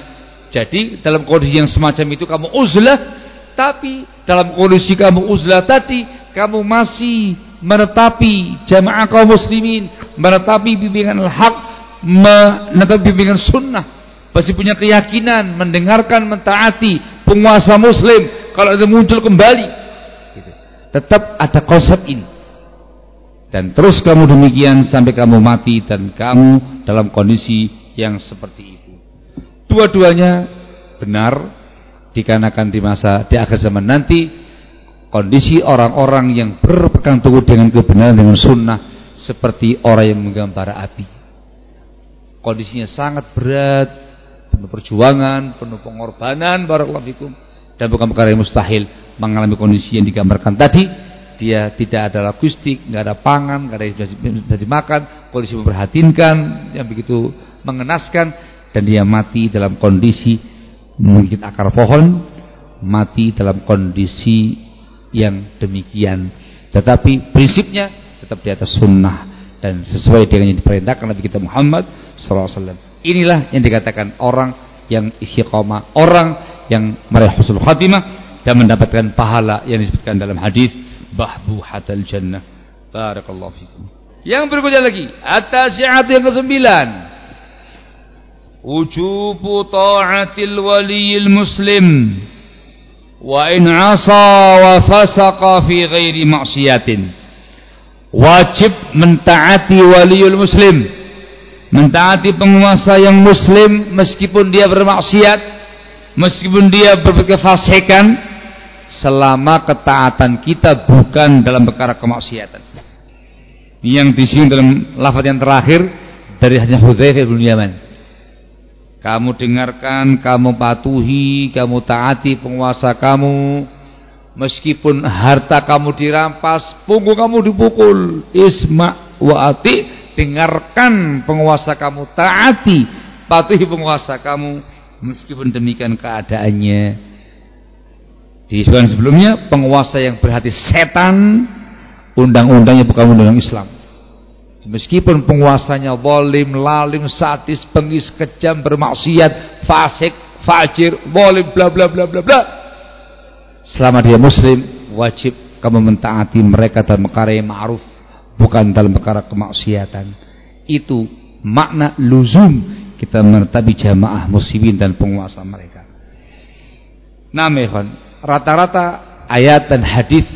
jadi dalam kondisi yang semacam itu kamu uzlah tapi dalam kondisi kamu uzlah tadi, kamu masih menetapi jamaah kaum muslimin, menetapi bimbingan al-haq, menetapi bimbingan sunnah, masih punya keyakinan, mendengarkan, mentaati penguasa muslim, kalau itu muncul kembali. Gitu. Tetap ada konsep ini. Dan terus kamu demikian sampai kamu mati dan kamu dalam kondisi yang seperti itu. Dua-duanya benar dikarenakan di masa di akhir zaman nanti kondisi orang-orang yang berpegang teguh dengan kebenaran dengan sunnah seperti orang yang menggambar api kondisinya sangat berat penuh perjuangan penuh pengorbanan barakallahu dan bukan perkara yang mustahil mengalami kondisi yang digambarkan tadi dia tidak ada akustik, nggak ada pangan, nggak ada yang bisa dimakan, kondisi memperhatinkan yang begitu mengenaskan. Dan dia mati dalam kondisi menggigit akar pohon mati dalam kondisi yang demikian. Tetapi prinsipnya tetap di atas sunnah. Dan sesuai dengan yang diperintahkan Nabi kita Muhammad SAW inilah yang dikatakan orang yang istiqomah orang yang meraih husnul khatimah dan mendapatkan pahala yang disebutkan dalam hadis bahbuhatal jannah. Barakallahu fikum. Yang berikutnya lagi atas yang kesembilan. Wujubu ta'atil waliyil muslim. Wa in asa wa fasaqa fi ghairi maksiatin wajib mentaati waliul muslim. Mentaati penguasa yang muslim meskipun dia bermaksiat meskipun dia berbagai fasikan selama ketaatan kita bukan dalam perkara kemaksiatan yang disinggung dalam lafaz yang terakhir dari hanya Hudzaifah bin Yaman kamu dengarkan, kamu patuhi, kamu taati penguasa kamu. Meskipun harta kamu dirampas, punggung kamu dipukul. Isma wa ati, dengarkan penguasa kamu, taati, patuhi penguasa kamu. Meskipun demikian keadaannya. Di sebelumnya, penguasa yang berhati setan, undang-undangnya bukan undang-undang Islam. Meskipun penguasanya zalim, lalim, sadis, pengis, kejam, bermaksiat, fasik, fajir, zalim, bla bla bla bla bla. Selama dia muslim, wajib kamu mentaati mereka dalam perkara yang ma'ruf, bukan dalam perkara kemaksiatan. Itu makna luzum kita menetapi jamaah muslimin dan penguasa mereka. Nah, rata-rata ayat dan hadis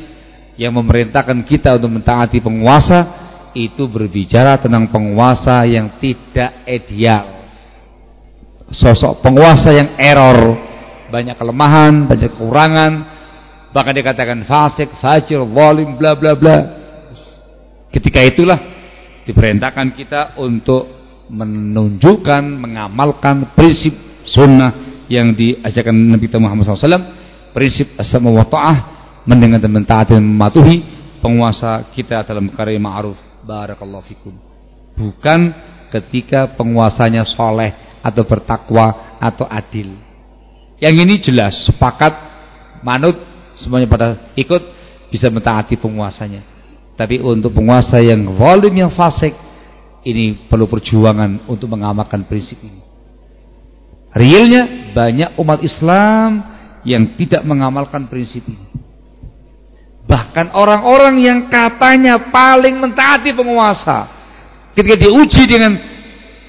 yang memerintahkan kita untuk mentaati penguasa itu berbicara tentang penguasa yang tidak ideal. Sosok penguasa yang error, banyak kelemahan, banyak kekurangan, bahkan dikatakan fasik, fajir, zalim, bla bla bla. Ketika itulah diperintahkan kita untuk menunjukkan, mengamalkan prinsip sunnah yang diajarkan Nabi Muhammad SAW, prinsip asma wa ta'ah, mendengar dan mentaati dan mematuhi penguasa kita dalam karya ma'ruf. Barakallahu fikum. Bukan ketika penguasanya soleh atau bertakwa atau adil. Yang ini jelas sepakat manut semuanya pada ikut bisa mentaati penguasanya. Tapi untuk penguasa yang zalim yang fasik ini perlu perjuangan untuk mengamalkan prinsip ini. Realnya banyak umat Islam yang tidak mengamalkan prinsip ini. Bahkan orang-orang yang katanya paling mentaati penguasa ketika diuji dengan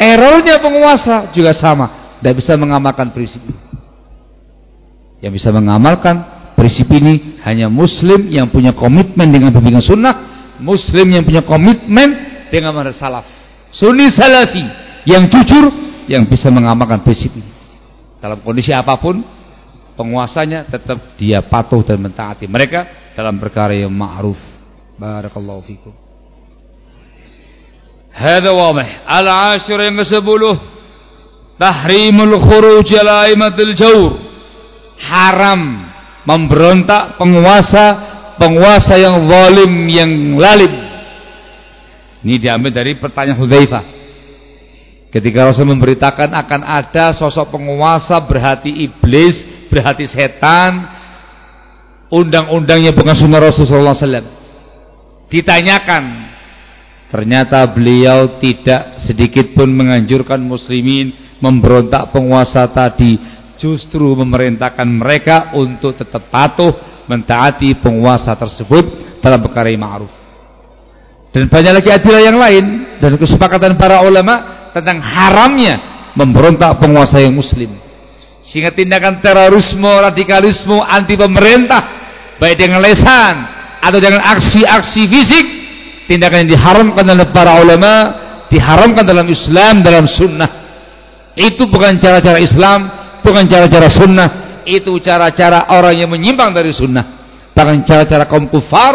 errornya penguasa juga sama, tidak bisa mengamalkan prinsip ini. Yang bisa mengamalkan prinsip ini hanya muslim yang punya komitmen dengan pembimbingan sunnah, muslim yang punya komitmen dengan manhaj salaf. Sunni salafi yang jujur yang bisa mengamalkan prinsip ini. Dalam kondisi apa pun penguasanya tetap dia patuh dan mentaati mereka dalam perkara yang ma'ruf. Barakallahu fikum. Wadih. Al-ashir yang ke-10 tahrimul khuruj ala aimatil. Haram memberontak penguasa penguasa yang zalim yang lalim. Ini diambil dari pertanyaan Hudzaifah. Ketika Rasul memberitakan akan ada sosok penguasa berhati iblis berhati setan undang-undangnya bukan sunnah Rasulullah SAW ditanyakan ternyata beliau tidak sedikit pun menganjurkan muslimin memberontak penguasa tadi justru memerintahkan mereka untuk tetap patuh mentaati penguasa tersebut dalam perkara yang ma'ruf. Dan banyak lagi adilah yang lain dan kesepakatan para ulama tentang haramnya memberontak penguasa yang muslim sehingga tindakan terorisme, radikalisme, anti pemerintah, baik dengan lesan atau dengan aksi-aksi fisik, tindakan yang diharamkan oleh para ulama, diharamkan dalam Islam, dalam sunnah. Itu bukan cara-cara Islam, bukan cara-cara sunnah, itu cara-cara orang yang menyimpang dari sunnah. Bahkan cara-cara kaum kufar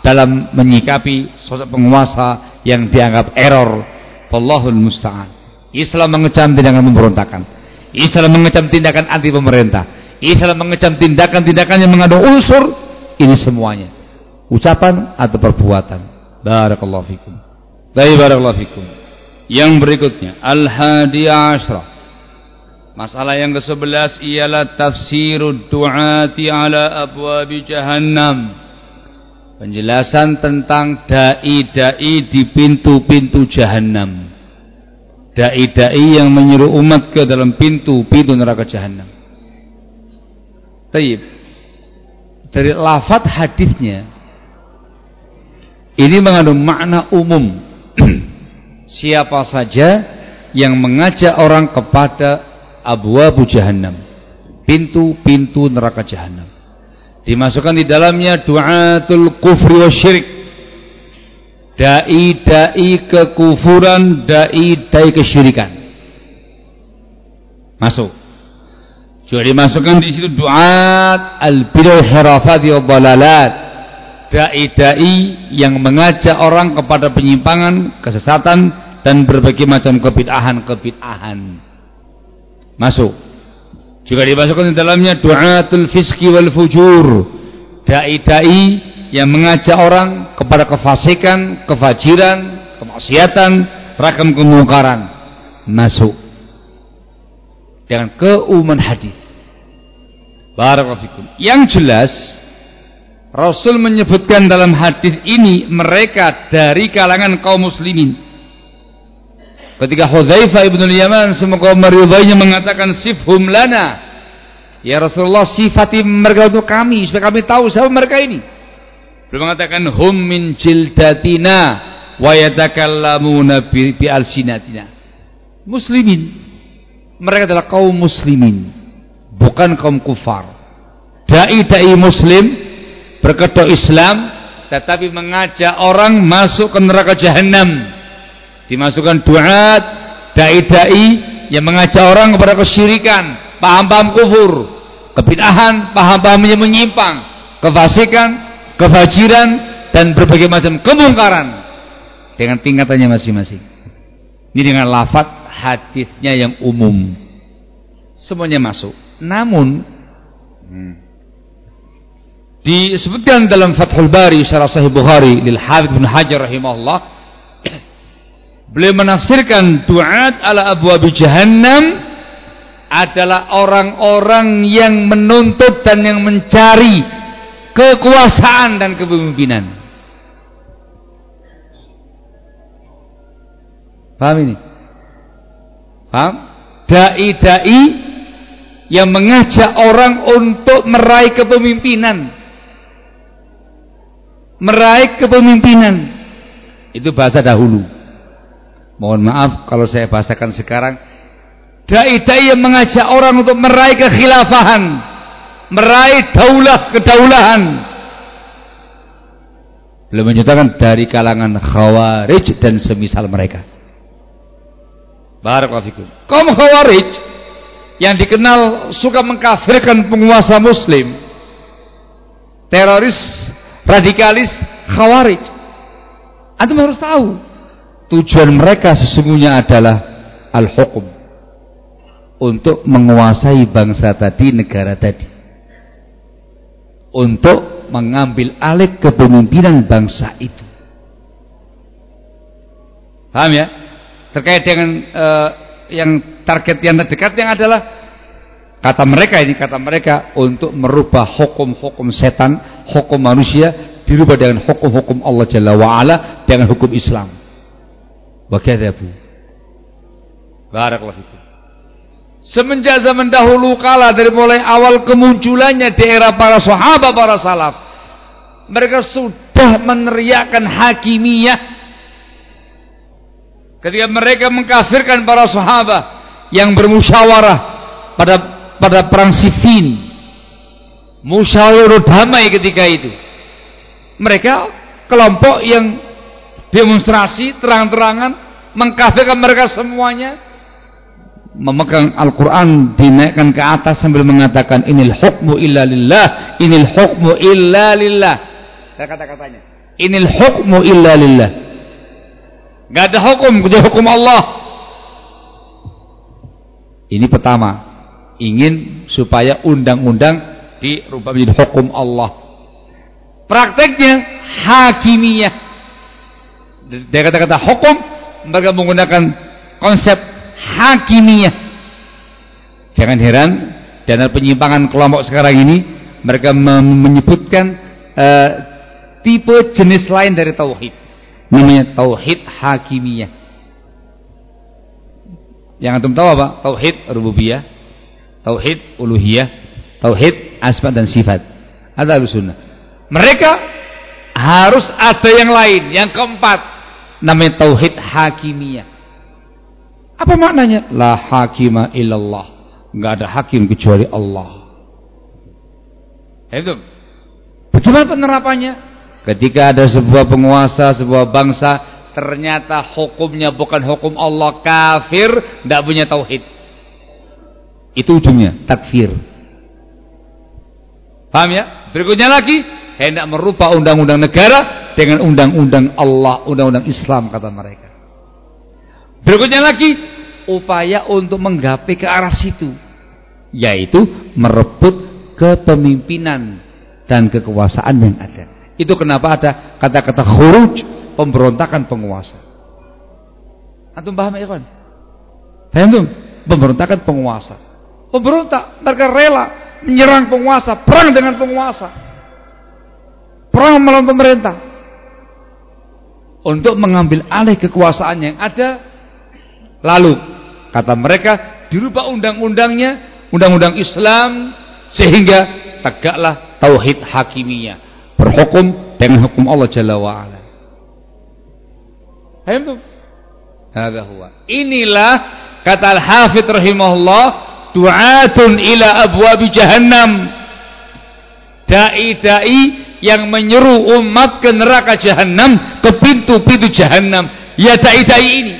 dalam menyikapi sosok penguasa yang dianggap error. Wallahul musta'an. Islam mengecam tindakan memberontakan. Islam mengecam tindakan anti pemerintah. Islam mengecam tindakan-tindakan yang mengandung unsur ini semuanya. Ucapan atau perbuatan. Barakallahu fikum. Barakallahu fikum. Yang berikutnya al-hadi asyrah. Masalah yang ke-11 ialah tafsirud du'ati ala abwabi jahannam. Penjelasan tentang dai-dai di pintu-pintu jahannam dai-dai yang menyuruh umat ke dalam pintu-pintu neraka jahanam. Taib. Dari lafaz hadisnya ini mengandung makna umum. [clears throat] Siapa saja yang mengajak orang kepada abwabu jahannam, pintu-pintu neraka jahanam. Dimasukkan di dalamnya du'atul kufri wa syirik dai-dai kekufuran, dai-dai kesyirikan. Masuk. Juga dimasukkan di situ duat al-bid'ah hirafati wad Dai-dai yang mengajak orang kepada penyimpangan, kesesatan dan berbagai macam kebid'ahan-kebid'ahan. Masuk. Juga dimasukkan di dalamnya duatul fiski wal fujur. Dai-dai yang mengajak orang kepada kefasikan, kefajiran, kemaksiatan, ragam kemungkaran masuk dengan keumuman hadis. Barakallahu Yang jelas Rasul menyebutkan dalam hadis ini mereka dari kalangan kaum muslimin. Ketika Hudzaifah ibn Yaman semoga meridainya mengatakan sifhum lana. Ya Rasulullah sifati mereka untuk kami supaya kami tahu siapa mereka ini. Beliau mengatakan hum min jildatina wa yatakallamuna bi, bi alsinatina. Muslimin. Mereka adalah kaum muslimin, bukan kaum kufar. Dai-dai muslim berkedok Islam tetapi mengajak orang masuk ke neraka jahanam. Dimasukkan duat, dai-dai yang mengajak orang kepada kesyirikan, paham-paham kufur, kebid'ahan, paham-paham yang menyimpang, kefasikan, kefajiran dan berbagai macam kemungkaran dengan tingkatannya masing-masing. Ini dengan lafaz hadisnya yang umum. Semuanya masuk. Namun hmm, disebutkan dalam Fathul Bari syarah Sahih Bukhari lil Hafidz bin Hajar rahimahullah [clears throat] beliau menafsirkan duat ala abwab jahannam adalah orang-orang yang menuntut dan yang mencari kekuasaan dan kepemimpinan. Paham ini? Paham? Dai-dai yang mengajak orang untuk meraih kepemimpinan meraih kepemimpinan itu bahasa dahulu mohon maaf kalau saya bahasakan sekarang dai-dai yang mengajak orang untuk meraih kekhilafahan meraih daulah kedaulahan. Belum menyatakan dari kalangan khawarij dan semisal mereka. Barakallahu kaum khawarij yang dikenal suka mengkafirkan penguasa muslim teroris radikalis khawarij. Antum harus tahu tujuan mereka sesungguhnya adalah al-hukum untuk menguasai bangsa tadi negara tadi untuk mengambil alih kepemimpinan bangsa itu paham ya terkait dengan uh, yang target yang terdekat yang adalah kata mereka ini kata mereka untuk merubah hukum-hukum setan, hukum manusia dirubah dengan hukum-hukum Allah Jalla wa dengan hukum Islam. Wa kadzabu. Barakallahu fikum. Semenjak zaman dahulu kala dari mulai awal kemunculannya di era para sahabat para salaf mereka sudah meneriakkan hakimiyah ketika mereka mengkafirkan para sahabat yang bermusyawarah pada pada perang Siffin. Musyawarah damai ketika itu. Mereka kelompok yang demonstrasi terang-terangan mengkafirkan mereka semuanya memegang Al-Quran dinaikkan ke atas sambil mengatakan inil hukmu illa lillah inil hukmu illa lillah kata-katanya inil hukmu illa lillah gak ada hukum kecuali hukum Allah ini pertama ingin supaya undang-undang dirubah menjadi hukum Allah. Prakteknya hakimiyah. Dia kata-kata hukum mereka menggunakan konsep hakimiyah. Jangan heran dan penyimpangan kelompok sekarang ini mereka menyebutkan uh, tipe jenis lain dari tauhid. Namanya tauhid hakimiyah. Yang antum tahu apa? Tauhid rububiyah, tauhid uluhiyah, tauhid asma dan sifat. Ada sunnah. Mereka harus ada yang lain, yang keempat namanya tauhid hakimiyah. Apa maknanya? La hakima illallah. Enggak ada hakim kecuali Allah. Itu. Bagaimana penerapannya? Ketika ada sebuah penguasa, sebuah bangsa ternyata hukumnya bukan hukum Allah kafir, tidak punya tauhid. Itu ujungnya, takfir. Paham ya? Berikutnya lagi, hendak merubah undang-undang negara dengan undang-undang Allah, undang-undang Islam kata mereka. Berikutnya lagi, upaya untuk menggapai ke arah situ, yaitu merebut kepemimpinan dan kekuasaan yang ada. Itu kenapa ada kata-kata khuruj, pemberontakan penguasa. Antum paham ya kan? Paham Pemberontakan penguasa pemberontak, mereka rela menyerang penguasa, perang dengan penguasa. Perang melawan pemerintah. Untuk mengambil alih kekuasaan yang ada. Lalu, kata mereka, dirubah undang-undangnya, undang-undang Islam, sehingga tegaklah tauhid hakimiyah. Berhukum dengan hukum Allah Jalla wa ala. Inilah kata Al-Hafidz rahimahullah du'atun ila abwabi jahannam. Dai-dai yang menyeru umat ke neraka jahannam, ke pintu-pintu jahannam. Ya dai-dai ini.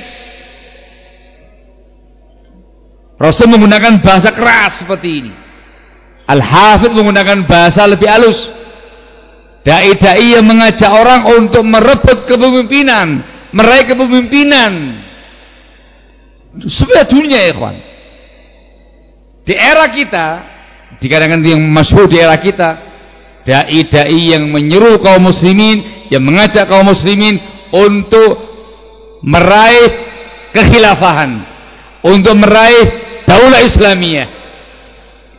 Rasul menggunakan bahasa keras seperti ini. Al-Hafidh menggunakan bahasa lebih halus. Dai-dai yang mengajak orang untuk merebut kepemimpinan, meraih kepemimpinan. Sebenarnya dunia ya kawan. Di era kita, di kalangan yang masyhur di era kita, dai-dai yang menyeru kaum muslimin, yang mengajak kaum muslimin untuk meraih kekhilafahan, untuk meraih daulah Islamiyah.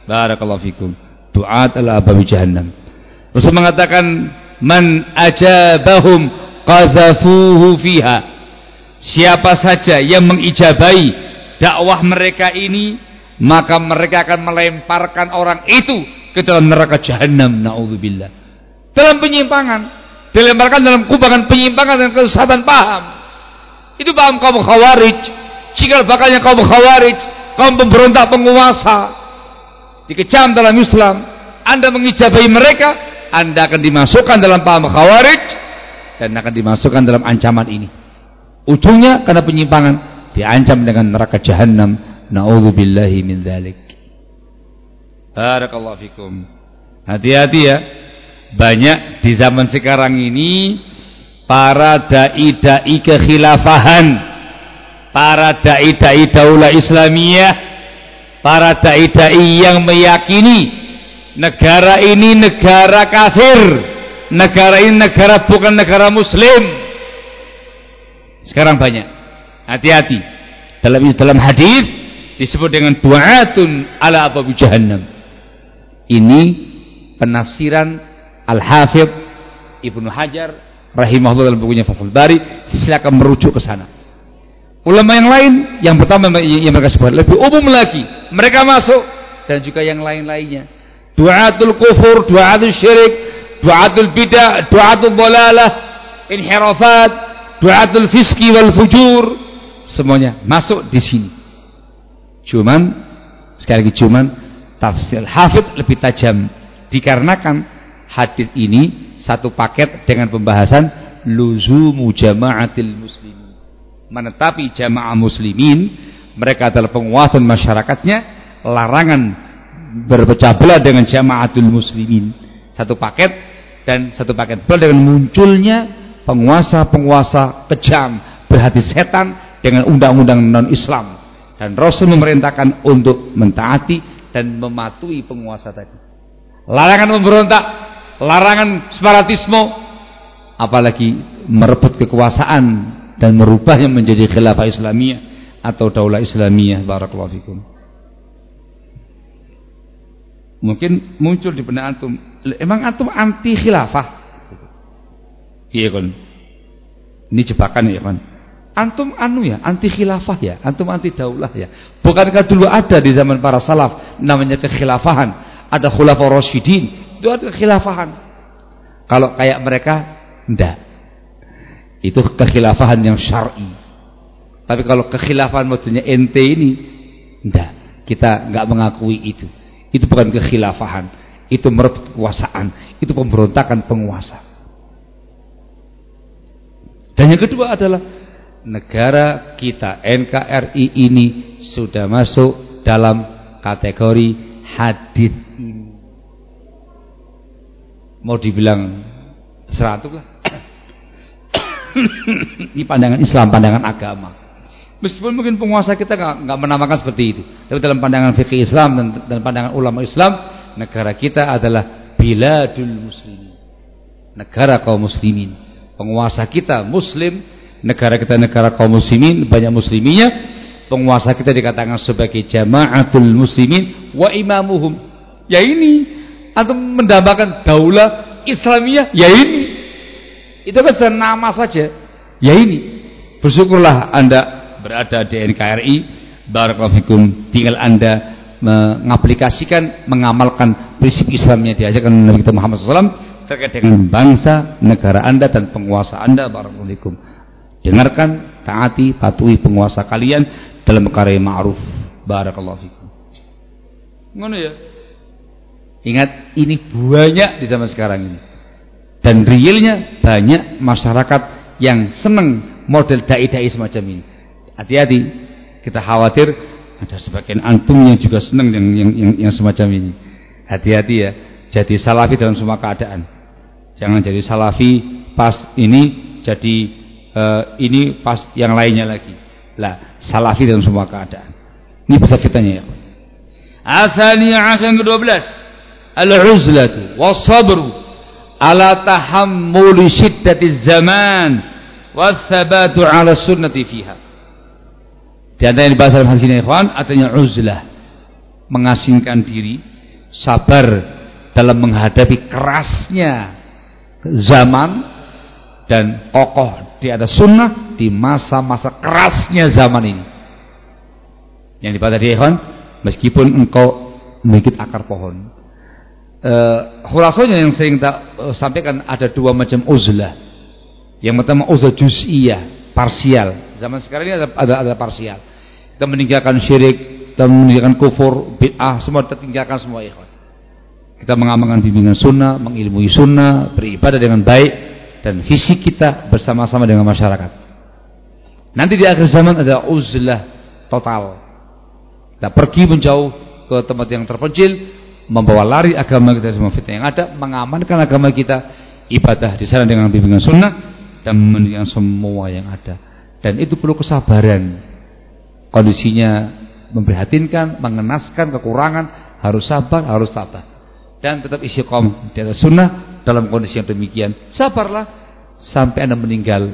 Barakallahu fikum. Du'at ala ababi jahannam. Rasul mengatakan man ajabahum qazafuhu fiha. Siapa saja yang mengijabai dakwah mereka ini, maka mereka akan melemparkan orang itu ke dalam neraka jahanam. Nauzubillah. Dalam penyimpangan, dilemparkan dalam kubangan penyimpangan dan kesesatan paham. Itu paham kaum khawarij. Cikal bakalnya kaum khawarij kaum pemberontak penguasa dikecam dalam Islam. Anda mengijabai mereka anda akan dimasukkan dalam paham khawarij dan akan dimasukkan dalam ancaman ini. Ujungnya karena penyimpangan diancam dengan neraka jahanam na'udzubillahi min dzalik barakallahu fikum. Hati-hati ya. Banyak di zaman sekarang ini para dai-dai kekhilafahan para dai-dai daulah Islamiyah, para dai-dai yang meyakini negara ini negara kafir, negara ini negara bukan negara muslim. Sekarang banyak. Hati-hati. Dalam dalam hadis disebut dengan du'atun ala ababi jahannam. Ini penafsiran Al-Hafidh Ibnu Hajar rahimahullah dalam bukunya Fathul Bari silakan merujuk ke sana Ulama yang lain yang pertama yang mereka sebut lebih umum lagi. Mereka masuk dan juga yang lain-lainnya. Du'atul kufur, du'atul syirik, du'atul bidah, du'atul bolalah, inhirafat, du'atul fiski wal fujur, semuanya masuk di sini. Cuman sekali lagi cuman tafsir hafid lebih tajam dikarenakan hadis ini satu paket dengan pembahasan luzumu jama'atil muslimin menetapi jamaah muslimin mereka adalah penguasa masyarakatnya larangan berpecah belah dengan jamaatul muslimin. Satu paket dan satu paket pula dengan munculnya penguasa-penguasa kejam berhati setan dengan undang-undang non-Islam. Dan Rasul memerintahkan untuk mentaati dan mematuhi penguasa tadi. Larangan memberontak larangan separatisme apalagi merebut kekuasaan dan merubahnya menjadi khilafah Islamiyah atau daulah Islamiyah barakallahu fikum. Mungkin muncul di benak antum, emang antum anti khilafah? Iya kan? Ini jebakan ya kan? Antum anu ya, anti khilafah ya, antum anti daulah ya. Bukankah dulu ada di zaman para salaf namanya kekhilafahan, ada khulafaur rasyidin, itu ada kekhilafahan. Kalau kayak mereka enggak itu kekhilafahan yang syar'i. Tapi kalau kekhilafahan maksudnya ente ini enggak, kita enggak mengakui itu. Itu bukan kekhilafahan, itu merebut kekuasaan, itu pemberontakan penguasa. Dan yang kedua adalah negara kita NKRI ini sudah masuk dalam kategori hadis. Mau dibilang seratus lah [laughs] ini pandangan Islam, pandangan agama. Meskipun mungkin penguasa kita nggak menamakan seperti itu, tapi dalam pandangan fikih Islam dan, dan pandangan ulama Islam, negara kita adalah biladul muslimin, negara kaum muslimin. Penguasa kita Muslim, negara kita negara kaum muslimin, banyak musliminya. Penguasa kita dikatakan sebagai jamaatul muslimin wa imamuhum. Ya ini atau mendambakan daulah Islamiyah, ya ini itu kan nama saja. Ya ini. Bersyukurlah Anda berada di NKRI. Barakallahu Tinggal Anda mengaplikasikan, mengamalkan prinsip Islamnya diajarkan Nabi Muhammad SAW terkait dengan bangsa, negara Anda dan penguasa Anda barakallahu Dengarkan, taati, patuhi penguasa kalian dalam perkara yang ma'ruf. Barakallahu. Ngono ya? Ingat ini banyak di zaman sekarang ini. Dan realnya banyak masyarakat yang senang model dai-dai semacam ini. Hati-hati, kita khawatir ada sebagian antum yang juga senang yang yang yang, yang semacam ini. Hati-hati ya, jadi salafi dalam semua keadaan. Jangan jadi salafi pas ini jadi uh, ini pas yang lainnya lagi. Lah, salafi dalam semua keadaan. Ini besar fitnahnya ya. Asani asan ke-12 al-uzlatu was-sabru ala tahammuli syiddati zaman was-sabatu ala sunnati fiha. Di antara yang dibahas dalam hadis ini ikhwan artinya uzlah mengasingkan diri sabar dalam menghadapi kerasnya zaman dan kokoh di atas sunnah di masa-masa kerasnya zaman ini yang dibahas tadi ikhwan meskipun engkau memiliki akar pohon uh, yang sering tak uh, sampaikan ada dua macam uzlah yang pertama uzlah juz'iyah parsial. Zaman sekarang ini ada ada, ada parsial. Kita meninggalkan syirik kita meninggalkan kufur bid'ah semua kita tinggalkan semua ikhwan. Kita mengamalkan bimbingan sunnah mengilmui sunnah beribadah dengan baik dan visi kita bersama-sama dengan masyarakat. Nanti di akhir zaman ada uzlah total. Kita pergi menjauh ke tempat yang terpencil membawa lari agama kita semua fitnah yang ada, mengamankan agama kita, ibadah di sana dengan bimbingan sunnah dan meninggalkan semua yang ada. Dan itu perlu kesabaran. Kondisinya memprihatinkan, mengenaskan kekurangan, harus sabar, harus sabar. Dan tetap isi kom di atas sunnah dalam kondisi yang demikian. Sabarlah sampai Anda meninggal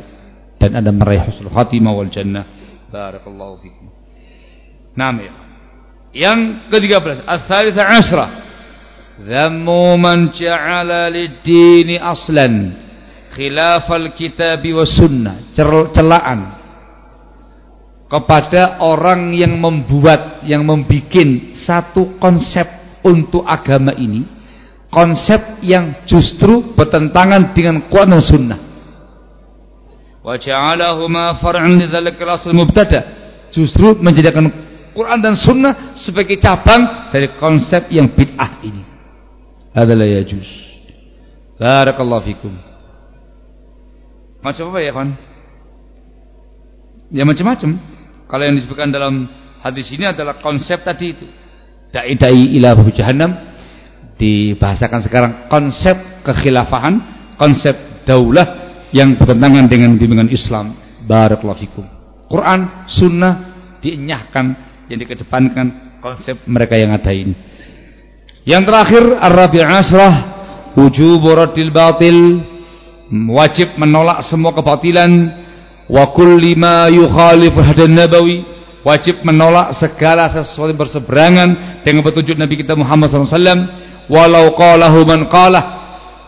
dan Anda meraih husnul khatimah wal jannah. Barakallahu fikum. Naam ya. Yang ke-13, as-salisa asrah Dhammu man ja'ala lid-dini aslan khilafal kitabi was sunnah. Celaan kepada orang yang membuat, yang membikin satu konsep untuk agama ini, konsep yang justru bertentangan dengan Quran dan Sunnah. Wajalahuma far'an lidzalikal asal mubtada. Justru menjadikan Quran dan Sunnah sebagai cabang dari konsep yang bid'ah ini adalah yajuz. Barakallahu fikum. Macam apa ya kawan ya macam-macam. Kalau yang disebutkan dalam hadis ini adalah konsep tadi itu. Da'i-da'i ila jahannam. Dibahasakan sekarang konsep kekhilafahan konsep daulah yang bertentangan dengan bimbingan Islam. Barakallahu fikum. Quran sunnah dienyahkan yang dikedepankan konsep mereka yang ada ini yang terakhir Ar-Rabi' Asrah wujub raddil batil wajib menolak semua kebatilan wa kulli ma yukhalif hadan nabawi wajib menolak segala sesuatu yang berseberangan dengan petunjuk Nabi kita Muhammad SAW walau qalahu man qalah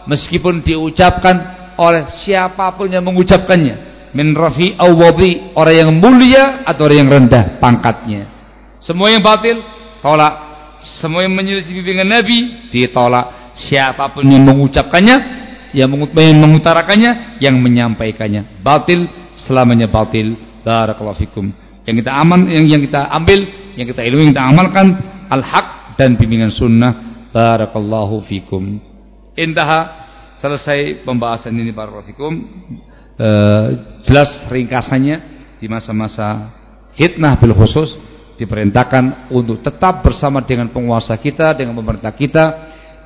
meskipun diucapkan oleh siapa pun yang mengucapkannya min rafi awwadi orang yang mulia atau orang yang rendah pangkatnya. Semua yang batil tolak semua yang menyelisih bimbingan Nabi ditolak. Siapa pun yang mengucapkannya yang mengutarakannya yang menyampaikannya. Batil selamanya batil. Barakallahu fikum. Yang kita aman yang yang kita ambil yang kita ilmu yang kita amalkan al-haq dan bimbingan sunnah. Barakallahu fikum. Intaha selesai pembahasan ini barakallahu fikum. E, jelas ringkasannya di masa-masa fitnah bil khusus diperintahkan untuk tetap bersama dengan penguasa kita, dengan pemerintah kita,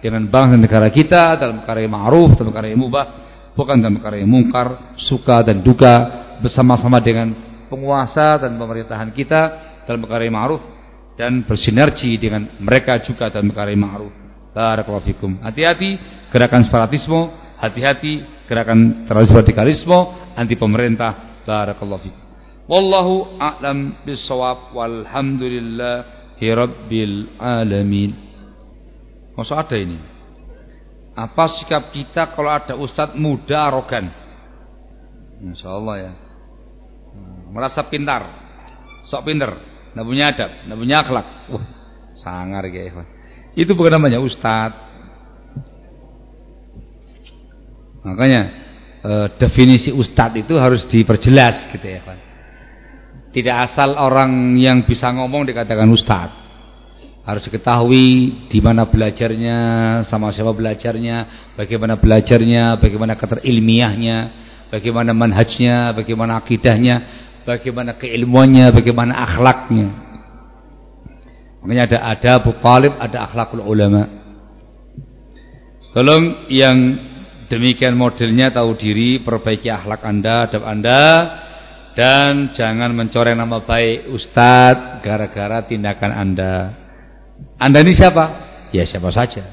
dengan bangsa negara kita dalam perkara yang ma'ruf, dalam perkara yang mubah, bukan dalam perkara yang mungkar, suka dan duka bersama-sama dengan penguasa dan pemerintahan kita dalam perkara yang ma'ruf dan bersinergi dengan mereka juga dalam perkara yang ma'ruf. Barakallahu fikum. Hati-hati gerakan separatisme, hati-hati gerakan teroris radikalisme anti pemerintah. Barakallahu fikum. Wallahu a'lam bisawab walhamdulillahi rabbil alamin. Masa ada ini? Apa sikap kita kalau ada ustadz muda arogan? Insya Allah ya. Merasa pintar, sok pintar, nggak punya adab, nggak punya akhlak. Wah, sangar ya. Itu bukan namanya ustadz. Makanya e, definisi ustadz itu harus diperjelas gitu ya kan. Tidak asal orang yang bisa ngomong dikatakan ustadz. Harus diketahui di mana belajarnya, sama siapa belajarnya, bagaimana belajarnya, bagaimana keterilmiahnya, bagaimana manhajnya, bagaimana akidahnya, bagaimana keilmuannya, bagaimana akhlaknya. Makanya ada adab talib, ada akhlakul ulama. Tolong yang Demikian modelnya tahu diri, perbaiki akhlak Anda, adab Anda dan jangan mencoreng nama baik ustadz gara-gara tindakan Anda. Anda ini siapa? Ya siapa saja.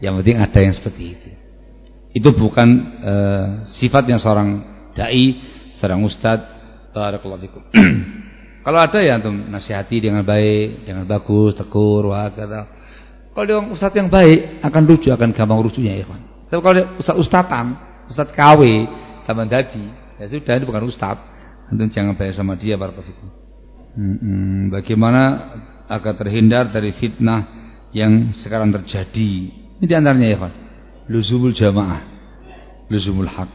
Yang penting ada yang seperti itu. Itu bukan uh, sifat yang seorang dai, seorang ustadz. [clears throat] Kalau ada ya antum nasihati dengan baik, dengan bagus, tegur, wah kata. Kalau dia ustadz yang baik akan lucu, akan gampang lucunya ya. Tapi kalau ustaz ustatan, ustaz KW, taman dadi, ya sudah ini bukan ustaz. Antum jangan bayar sama dia barakallahu hmm, Bagaimana agar terhindar dari fitnah yang sekarang terjadi? Ini di antaranya ya, Pak. Luzumul jamaah, luzumul haq.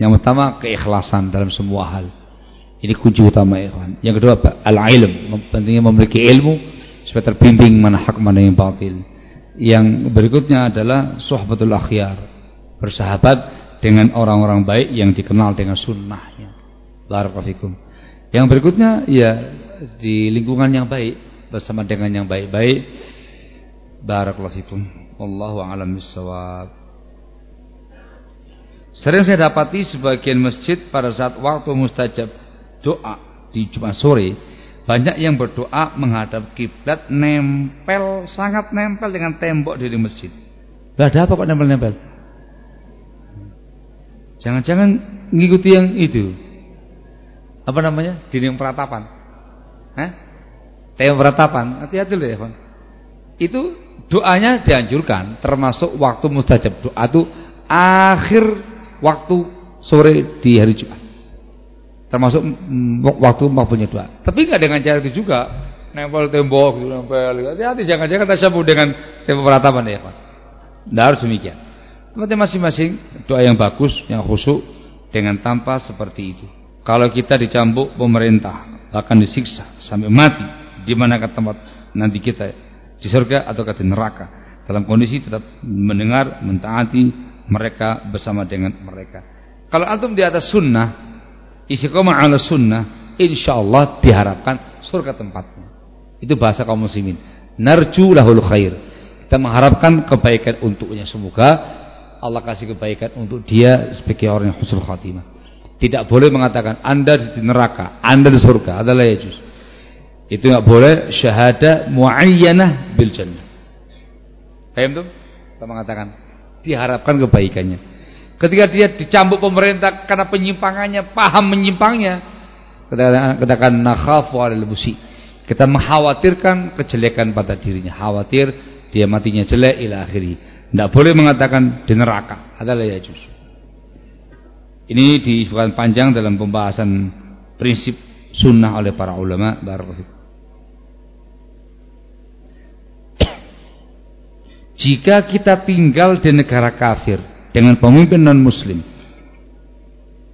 Yang pertama keikhlasan dalam semua hal. Ini kunci utama ya, Pak. Yang kedua al-ilm, pentingnya memiliki ilmu supaya terbimbing mana hak mana yang batil. Yang berikutnya adalah sohbatul akhyar bersahabat dengan orang-orang baik yang dikenal dengan sunnahnya. Barakallahu Yang berikutnya ya di lingkungan yang baik bersama dengan yang baik-baik. Barakallahu fikum. Wallahu a'lam bissawab. Sering saya dapati sebagian masjid pada saat waktu mustajab doa di Jumat sore banyak yang berdoa menghadap kiblat nempel sangat nempel dengan tembok dari masjid. Gak ada apa kok nempel-nempel? Jangan-jangan ngikuti yang itu. Apa namanya? Dinding peratapan. Hah? Tembok peratapan. Hati-hati loh ya. Itu doanya dianjurkan termasuk waktu mustajab. Doa itu akhir waktu sore di hari Jumat. Termasuk waktu punya doa. Tapi enggak dengan cara itu juga. Nempel tembok, nempel. Hati-hati jangan-jangan tersambung dengan tembok peratapan ya, Pak. Tidak harus demikian. Tempatnya masing-masing doa yang bagus, yang khusyuk dengan tanpa seperti itu. Kalau kita dicambuk pemerintah akan disiksa sampai mati di mana tempat nanti kita di surga atau di neraka dalam kondisi tetap mendengar mentaati mereka bersama dengan mereka. Kalau antum di atas sunnah, istiqomah ala sunnah, insyaallah diharapkan surga tempatnya. Itu bahasa kaum muslimin. Narju lahul khair. Kita mengharapkan kebaikan untuknya. Semoga Allah kasih kebaikan untuk dia sebagai orang yang husnul khatimah. Tidak boleh mengatakan Anda di neraka, Anda di surga, adalah yajuz. Itu enggak boleh syahada muayyanah bil jannah. Paham tuh? Kita mengatakan diharapkan kebaikannya. Ketika dia dicambuk pemerintah karena penyimpangannya, paham menyimpangnya, katakan nakhafu 'alal musi. Kita mengkhawatirkan kejelekan pada dirinya, khawatir dia matinya jelek ila akhiri. Tidak boleh mengatakan di neraka. Adalah ya. Ini disebutkan panjang dalam pembahasan prinsip sunnah oleh para ulama. Jika kita tinggal di negara kafir dengan pemimpin non muslim,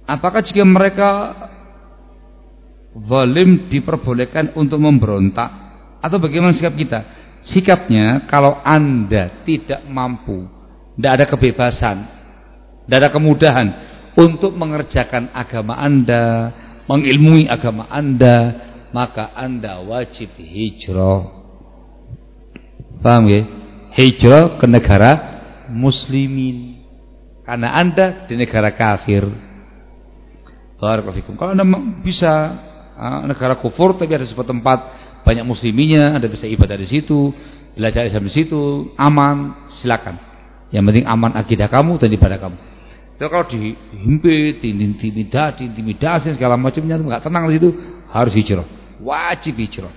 apakah jika mereka zalim diperbolehkan untuk memberontak atau bagaimana sikap kita? Sikapnya kalau Anda tidak mampu, tidak ada kebebasan, tidak ada kemudahan untuk mengerjakan agama Anda, mengilmui agama Anda, maka Anda wajib hijrah. Paham ya? Hijrah ke negara muslimin. Karena Anda di negara kafir. Kalau Anda bisa ah, negara kufur tapi ada sebuah tempat banyak musliminya, Anda bisa ibadah di situ, belajar Islam di situ, aman, silakan. Yang penting aman akidah kamu dan ibadah kamu. Tapi kalau dihimpit, diintimidasi, intimidasi segala macamnya enggak tenang di situ, harus hijrah. Wajib hijrah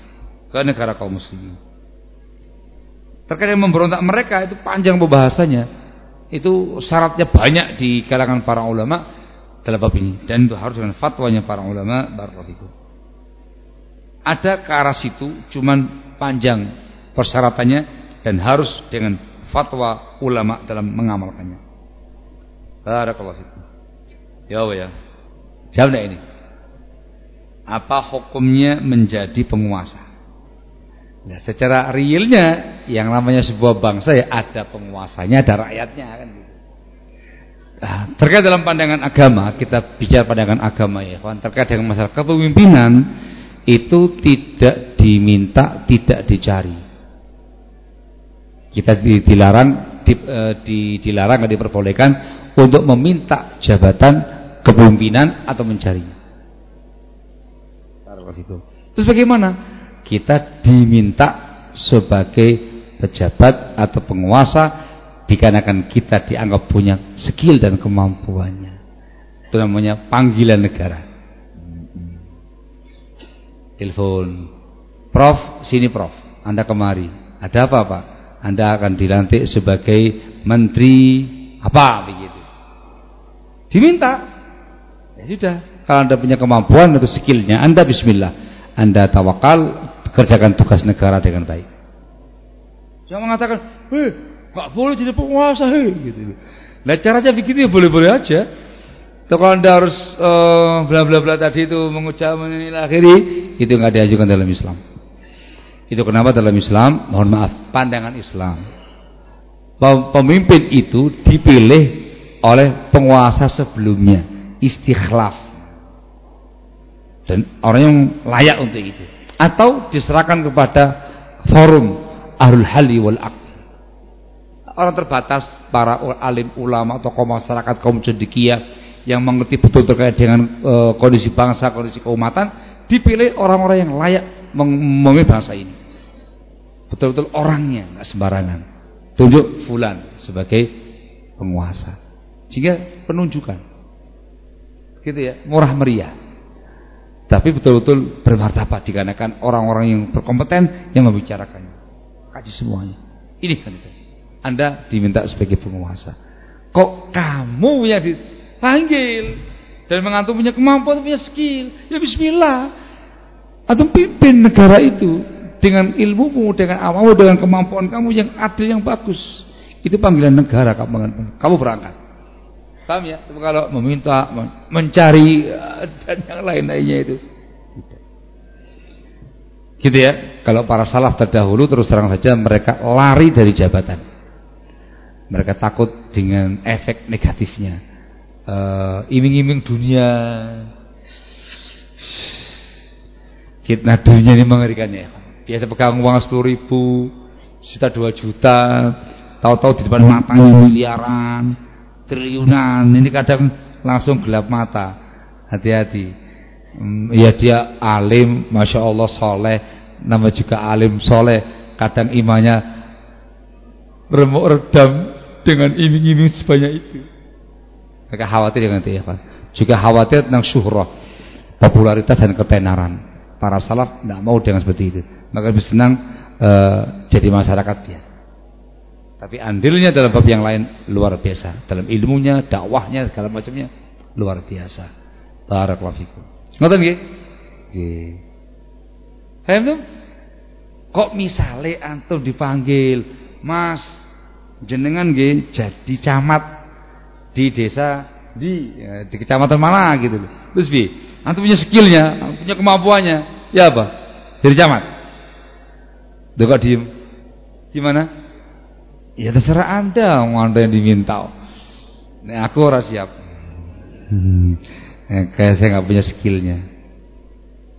ke negara kaum muslimin. Terkait yang memberontak mereka itu panjang pembahasannya. Itu syaratnya banyak di kalangan para ulama dalam bab ini dan itu harus dengan fatwanya para ulama barakallahu ada ke arah situ cuman panjang persyaratannya dan harus dengan fatwa ulama dalam mengamalkannya Barakallahu fikum. Ya ya. Jawab ini. Apa hukumnya menjadi penguasa? Nah, secara realnya yang namanya sebuah bangsa ya ada penguasanya, ada rakyatnya kan gitu. Nah, terkait dalam pandangan agama, kita bicara pandangan agama ya, kawan. Terkait dengan masalah kepemimpinan itu tidak diminta, tidak dicari. Kita dilarang, di, eh, di, dilarang dan diperbolehkan untuk meminta jabatan kepemimpinan atau mencarinya. Terus bagaimana? kita diminta sebagai pejabat atau penguasa dikarenakan kita dianggap punya skill dan kemampuannya. Itu namanya panggilan negara. Telepon. Prof, sini Prof. Anda kemari. Ada apa Pak? Anda akan dilantik sebagai menteri apa begitu. Diminta. Ya sudah. Kalau Anda punya kemampuan atau skillnya, Anda bismillah. Anda tawakal, kerjakan tugas negara dengan baik. Jangan mengatakan, "Hei, gak boleh jadi penguasa, hei." gitu. Nah, caranya begitu ya boleh-boleh aja. kalau Anda harus bla bla bla tadi itu mengucap ini akhiri, itu nggak diajukan dalam Islam. Itu kenapa dalam Islam, mohon maaf, pandangan Islam. Pemimpin itu dipilih oleh penguasa sebelumnya, istikhlaf. Dan orang yang layak untuk itu. Atau diserahkan kepada forum ahlul hali wal aqd. Orang terbatas para alim ulama tokoh masyarakat kaum cendekia yang mengerti betul terkait dengan e, kondisi bangsa kondisi keumatan dipilih orang-orang yang layak memimpin bangsa ini. Betul-betul orangnya nggak sembarangan. Tunjuk fulan sebagai penguasa sehingga penunjukan gitu ya murah meriah tapi betul-betul bermartabat dikarenakan orang-orang yang berkompeten yang membicarakannya. Kaji semuanya. Ini kan itu. Anda diminta sebagai penguasa. Kok kamu yang dipanggil dan mengantuk punya kemampuan, punya skill? Ya bismillah. Atau pimpin negara itu dengan ilmumu, dengan amalmu, dengan kemampuan kamu yang ada yang bagus. Itu panggilan negara kamu, kamu berangkat. Paham ya? Kalau meminta, mencari eh, dan yang lain-lainnya itu. Gitu ya. Kalau para salaf terdahulu terus terang saja mereka lari dari jabatan. Mereka takut dengan efek negatifnya. Uh, iming-iming dunia. Kita dunia ini mengerikan ya. Biasa pegang uang 10 ribu, juta 2 juta, tahu-tahu di depan matanya miliaran triliunan ini kadang langsung gelap mata. Hati-hati. Hmm, ya dia alim Masya Allah soleh nama juga alim soleh. Kadang imannya remuk redam dengan iming-iming sebanyak itu. Maka khawatir dengan itu ya Pak. Juga khawatir tentang syuhrah popularitas dan ketenaran para salaf tidak mau dengan seperti itu. Maka lebih senang uh, jadi masyarakat biasa tapi andilnya dalam bab yang lain luar biasa. Dalam ilmunya, dakwahnya, segala macamnya luar biasa. Barakallahu fikum. Ngoten nggih? Nggih. Kok misale antum dipanggil, "Mas, jenengan nggih jadi camat di desa di ya, di kecamatan mana gitu loh. Terus bi, antum punya skillnya, punya kemampuannya, ya apa? Jadi camat. Dekat diem. Gimana? Ya terserah Anda, Anda yang diminta. Nah, aku ora siap. Hmm. Ya, kayak saya nggak punya skillnya.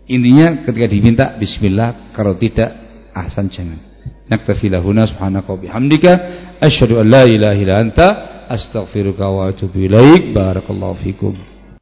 Intinya ketika diminta bismillah, kalau tidak ahsan jangan. Naktafi lahuna subhanaka wa bihamdika asyhadu an la ilaha illa anta astaghfiruka wa atubu ilaik. Barakallahu fikum.